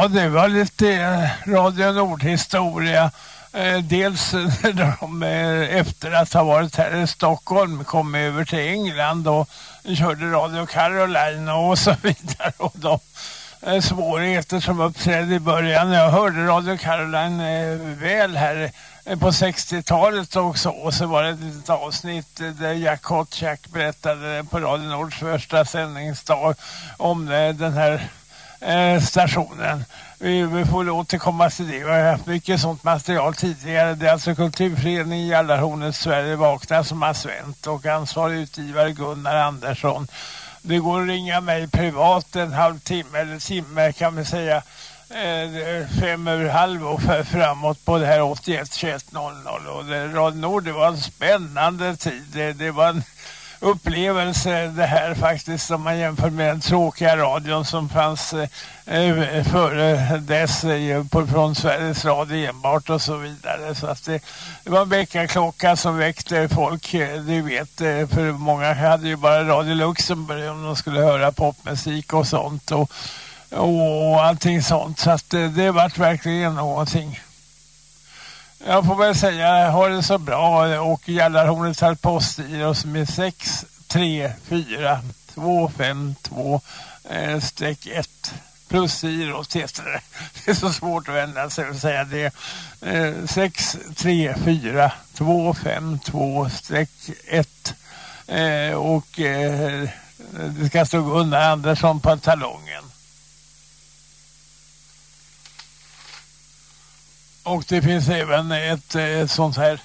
Ja, det var lite eh, Radio Nord-historia. Eh, dels eh, *laughs* när de efter att ha varit här i Stockholm kom över till England och körde Radio Caroline och så *laughs* vidare. Och de svårigheter som uppträdde i början. Jag hörde Radio Caroline väl här på 60-talet också. Och så var det ett litet avsnitt där Jack Hotchak berättade på Radio Nords första sändningsdag om den här eh, stationen. Vi, vi får återkomma till det. Vi har haft mycket sånt material tidigare. Det är alltså Kulturföreningen Jallarhornet Sverige Vakna som har svänt och ansvarig utgivare Gunnar Andersson. Det går att ringa mig privat en halvtimme eller timme kan vi säga eh, fem över halv och framåt på det här 81 21 00 och det, Radio Nord det var en spännande tid. Det, det var en upplevelse det här faktiskt om man jämför med den tråkiga radion som fanns eh, eh före dess eh, på, från Sveriges Radio enbart och så vidare. Så att det, det var en väckarklocka som väckte folk, eh, du vet, eh, för många hade ju bara Radio Luxemburg om de skulle höra popmusik och sånt och, och allting sånt. Så att det, det vart verkligen någonting. Jag får väl säga, ha det så bra och Jallarhornet har postgiro som är 6 3 4 2 5 2 eh, streck 1 plus girot heter det. Det är så svårt att vända sig och säga det. Eh, 6 3 4 2 5 2 streck 1 eh, och eh, det ska stå Gunnar Andersson på talongen. Och det finns även ett, ett sånt här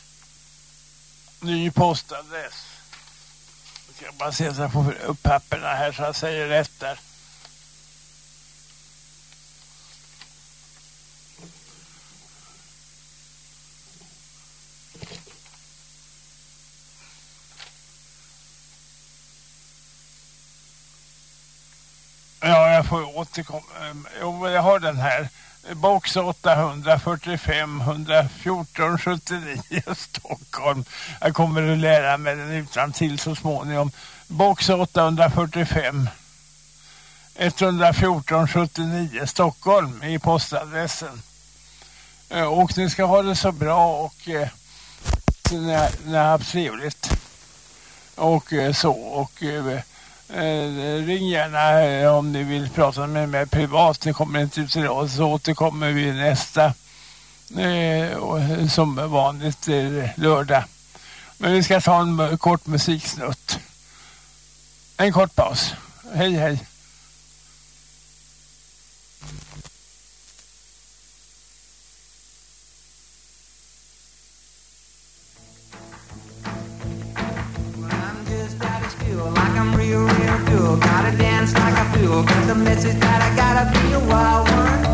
ny postadress. ska bara se så jag får upp papperna här så jag säger rätt där. Ja, jag får återkomma. Jo, jo, jag har den här. Box 845 114 79 Stockholm. Jag kommer att lära mig den utan till så småningom. Box 845 114 79 Stockholm i postadressen. Eh, och ni ska ha det så bra och eh, ni har haft trevligt. Och eh, så och eh, Eh, ring gärna eh, om ni vill prata med mig privat. Det kommer inte ut idag så återkommer vi nästa eh, eh som vanligt eh, lördag. Men vi ska ta en eh, kort musiksnutt. En kort paus. Hej hej. Real. Gotta dance like a fool. Got the message that I gotta be a wild one.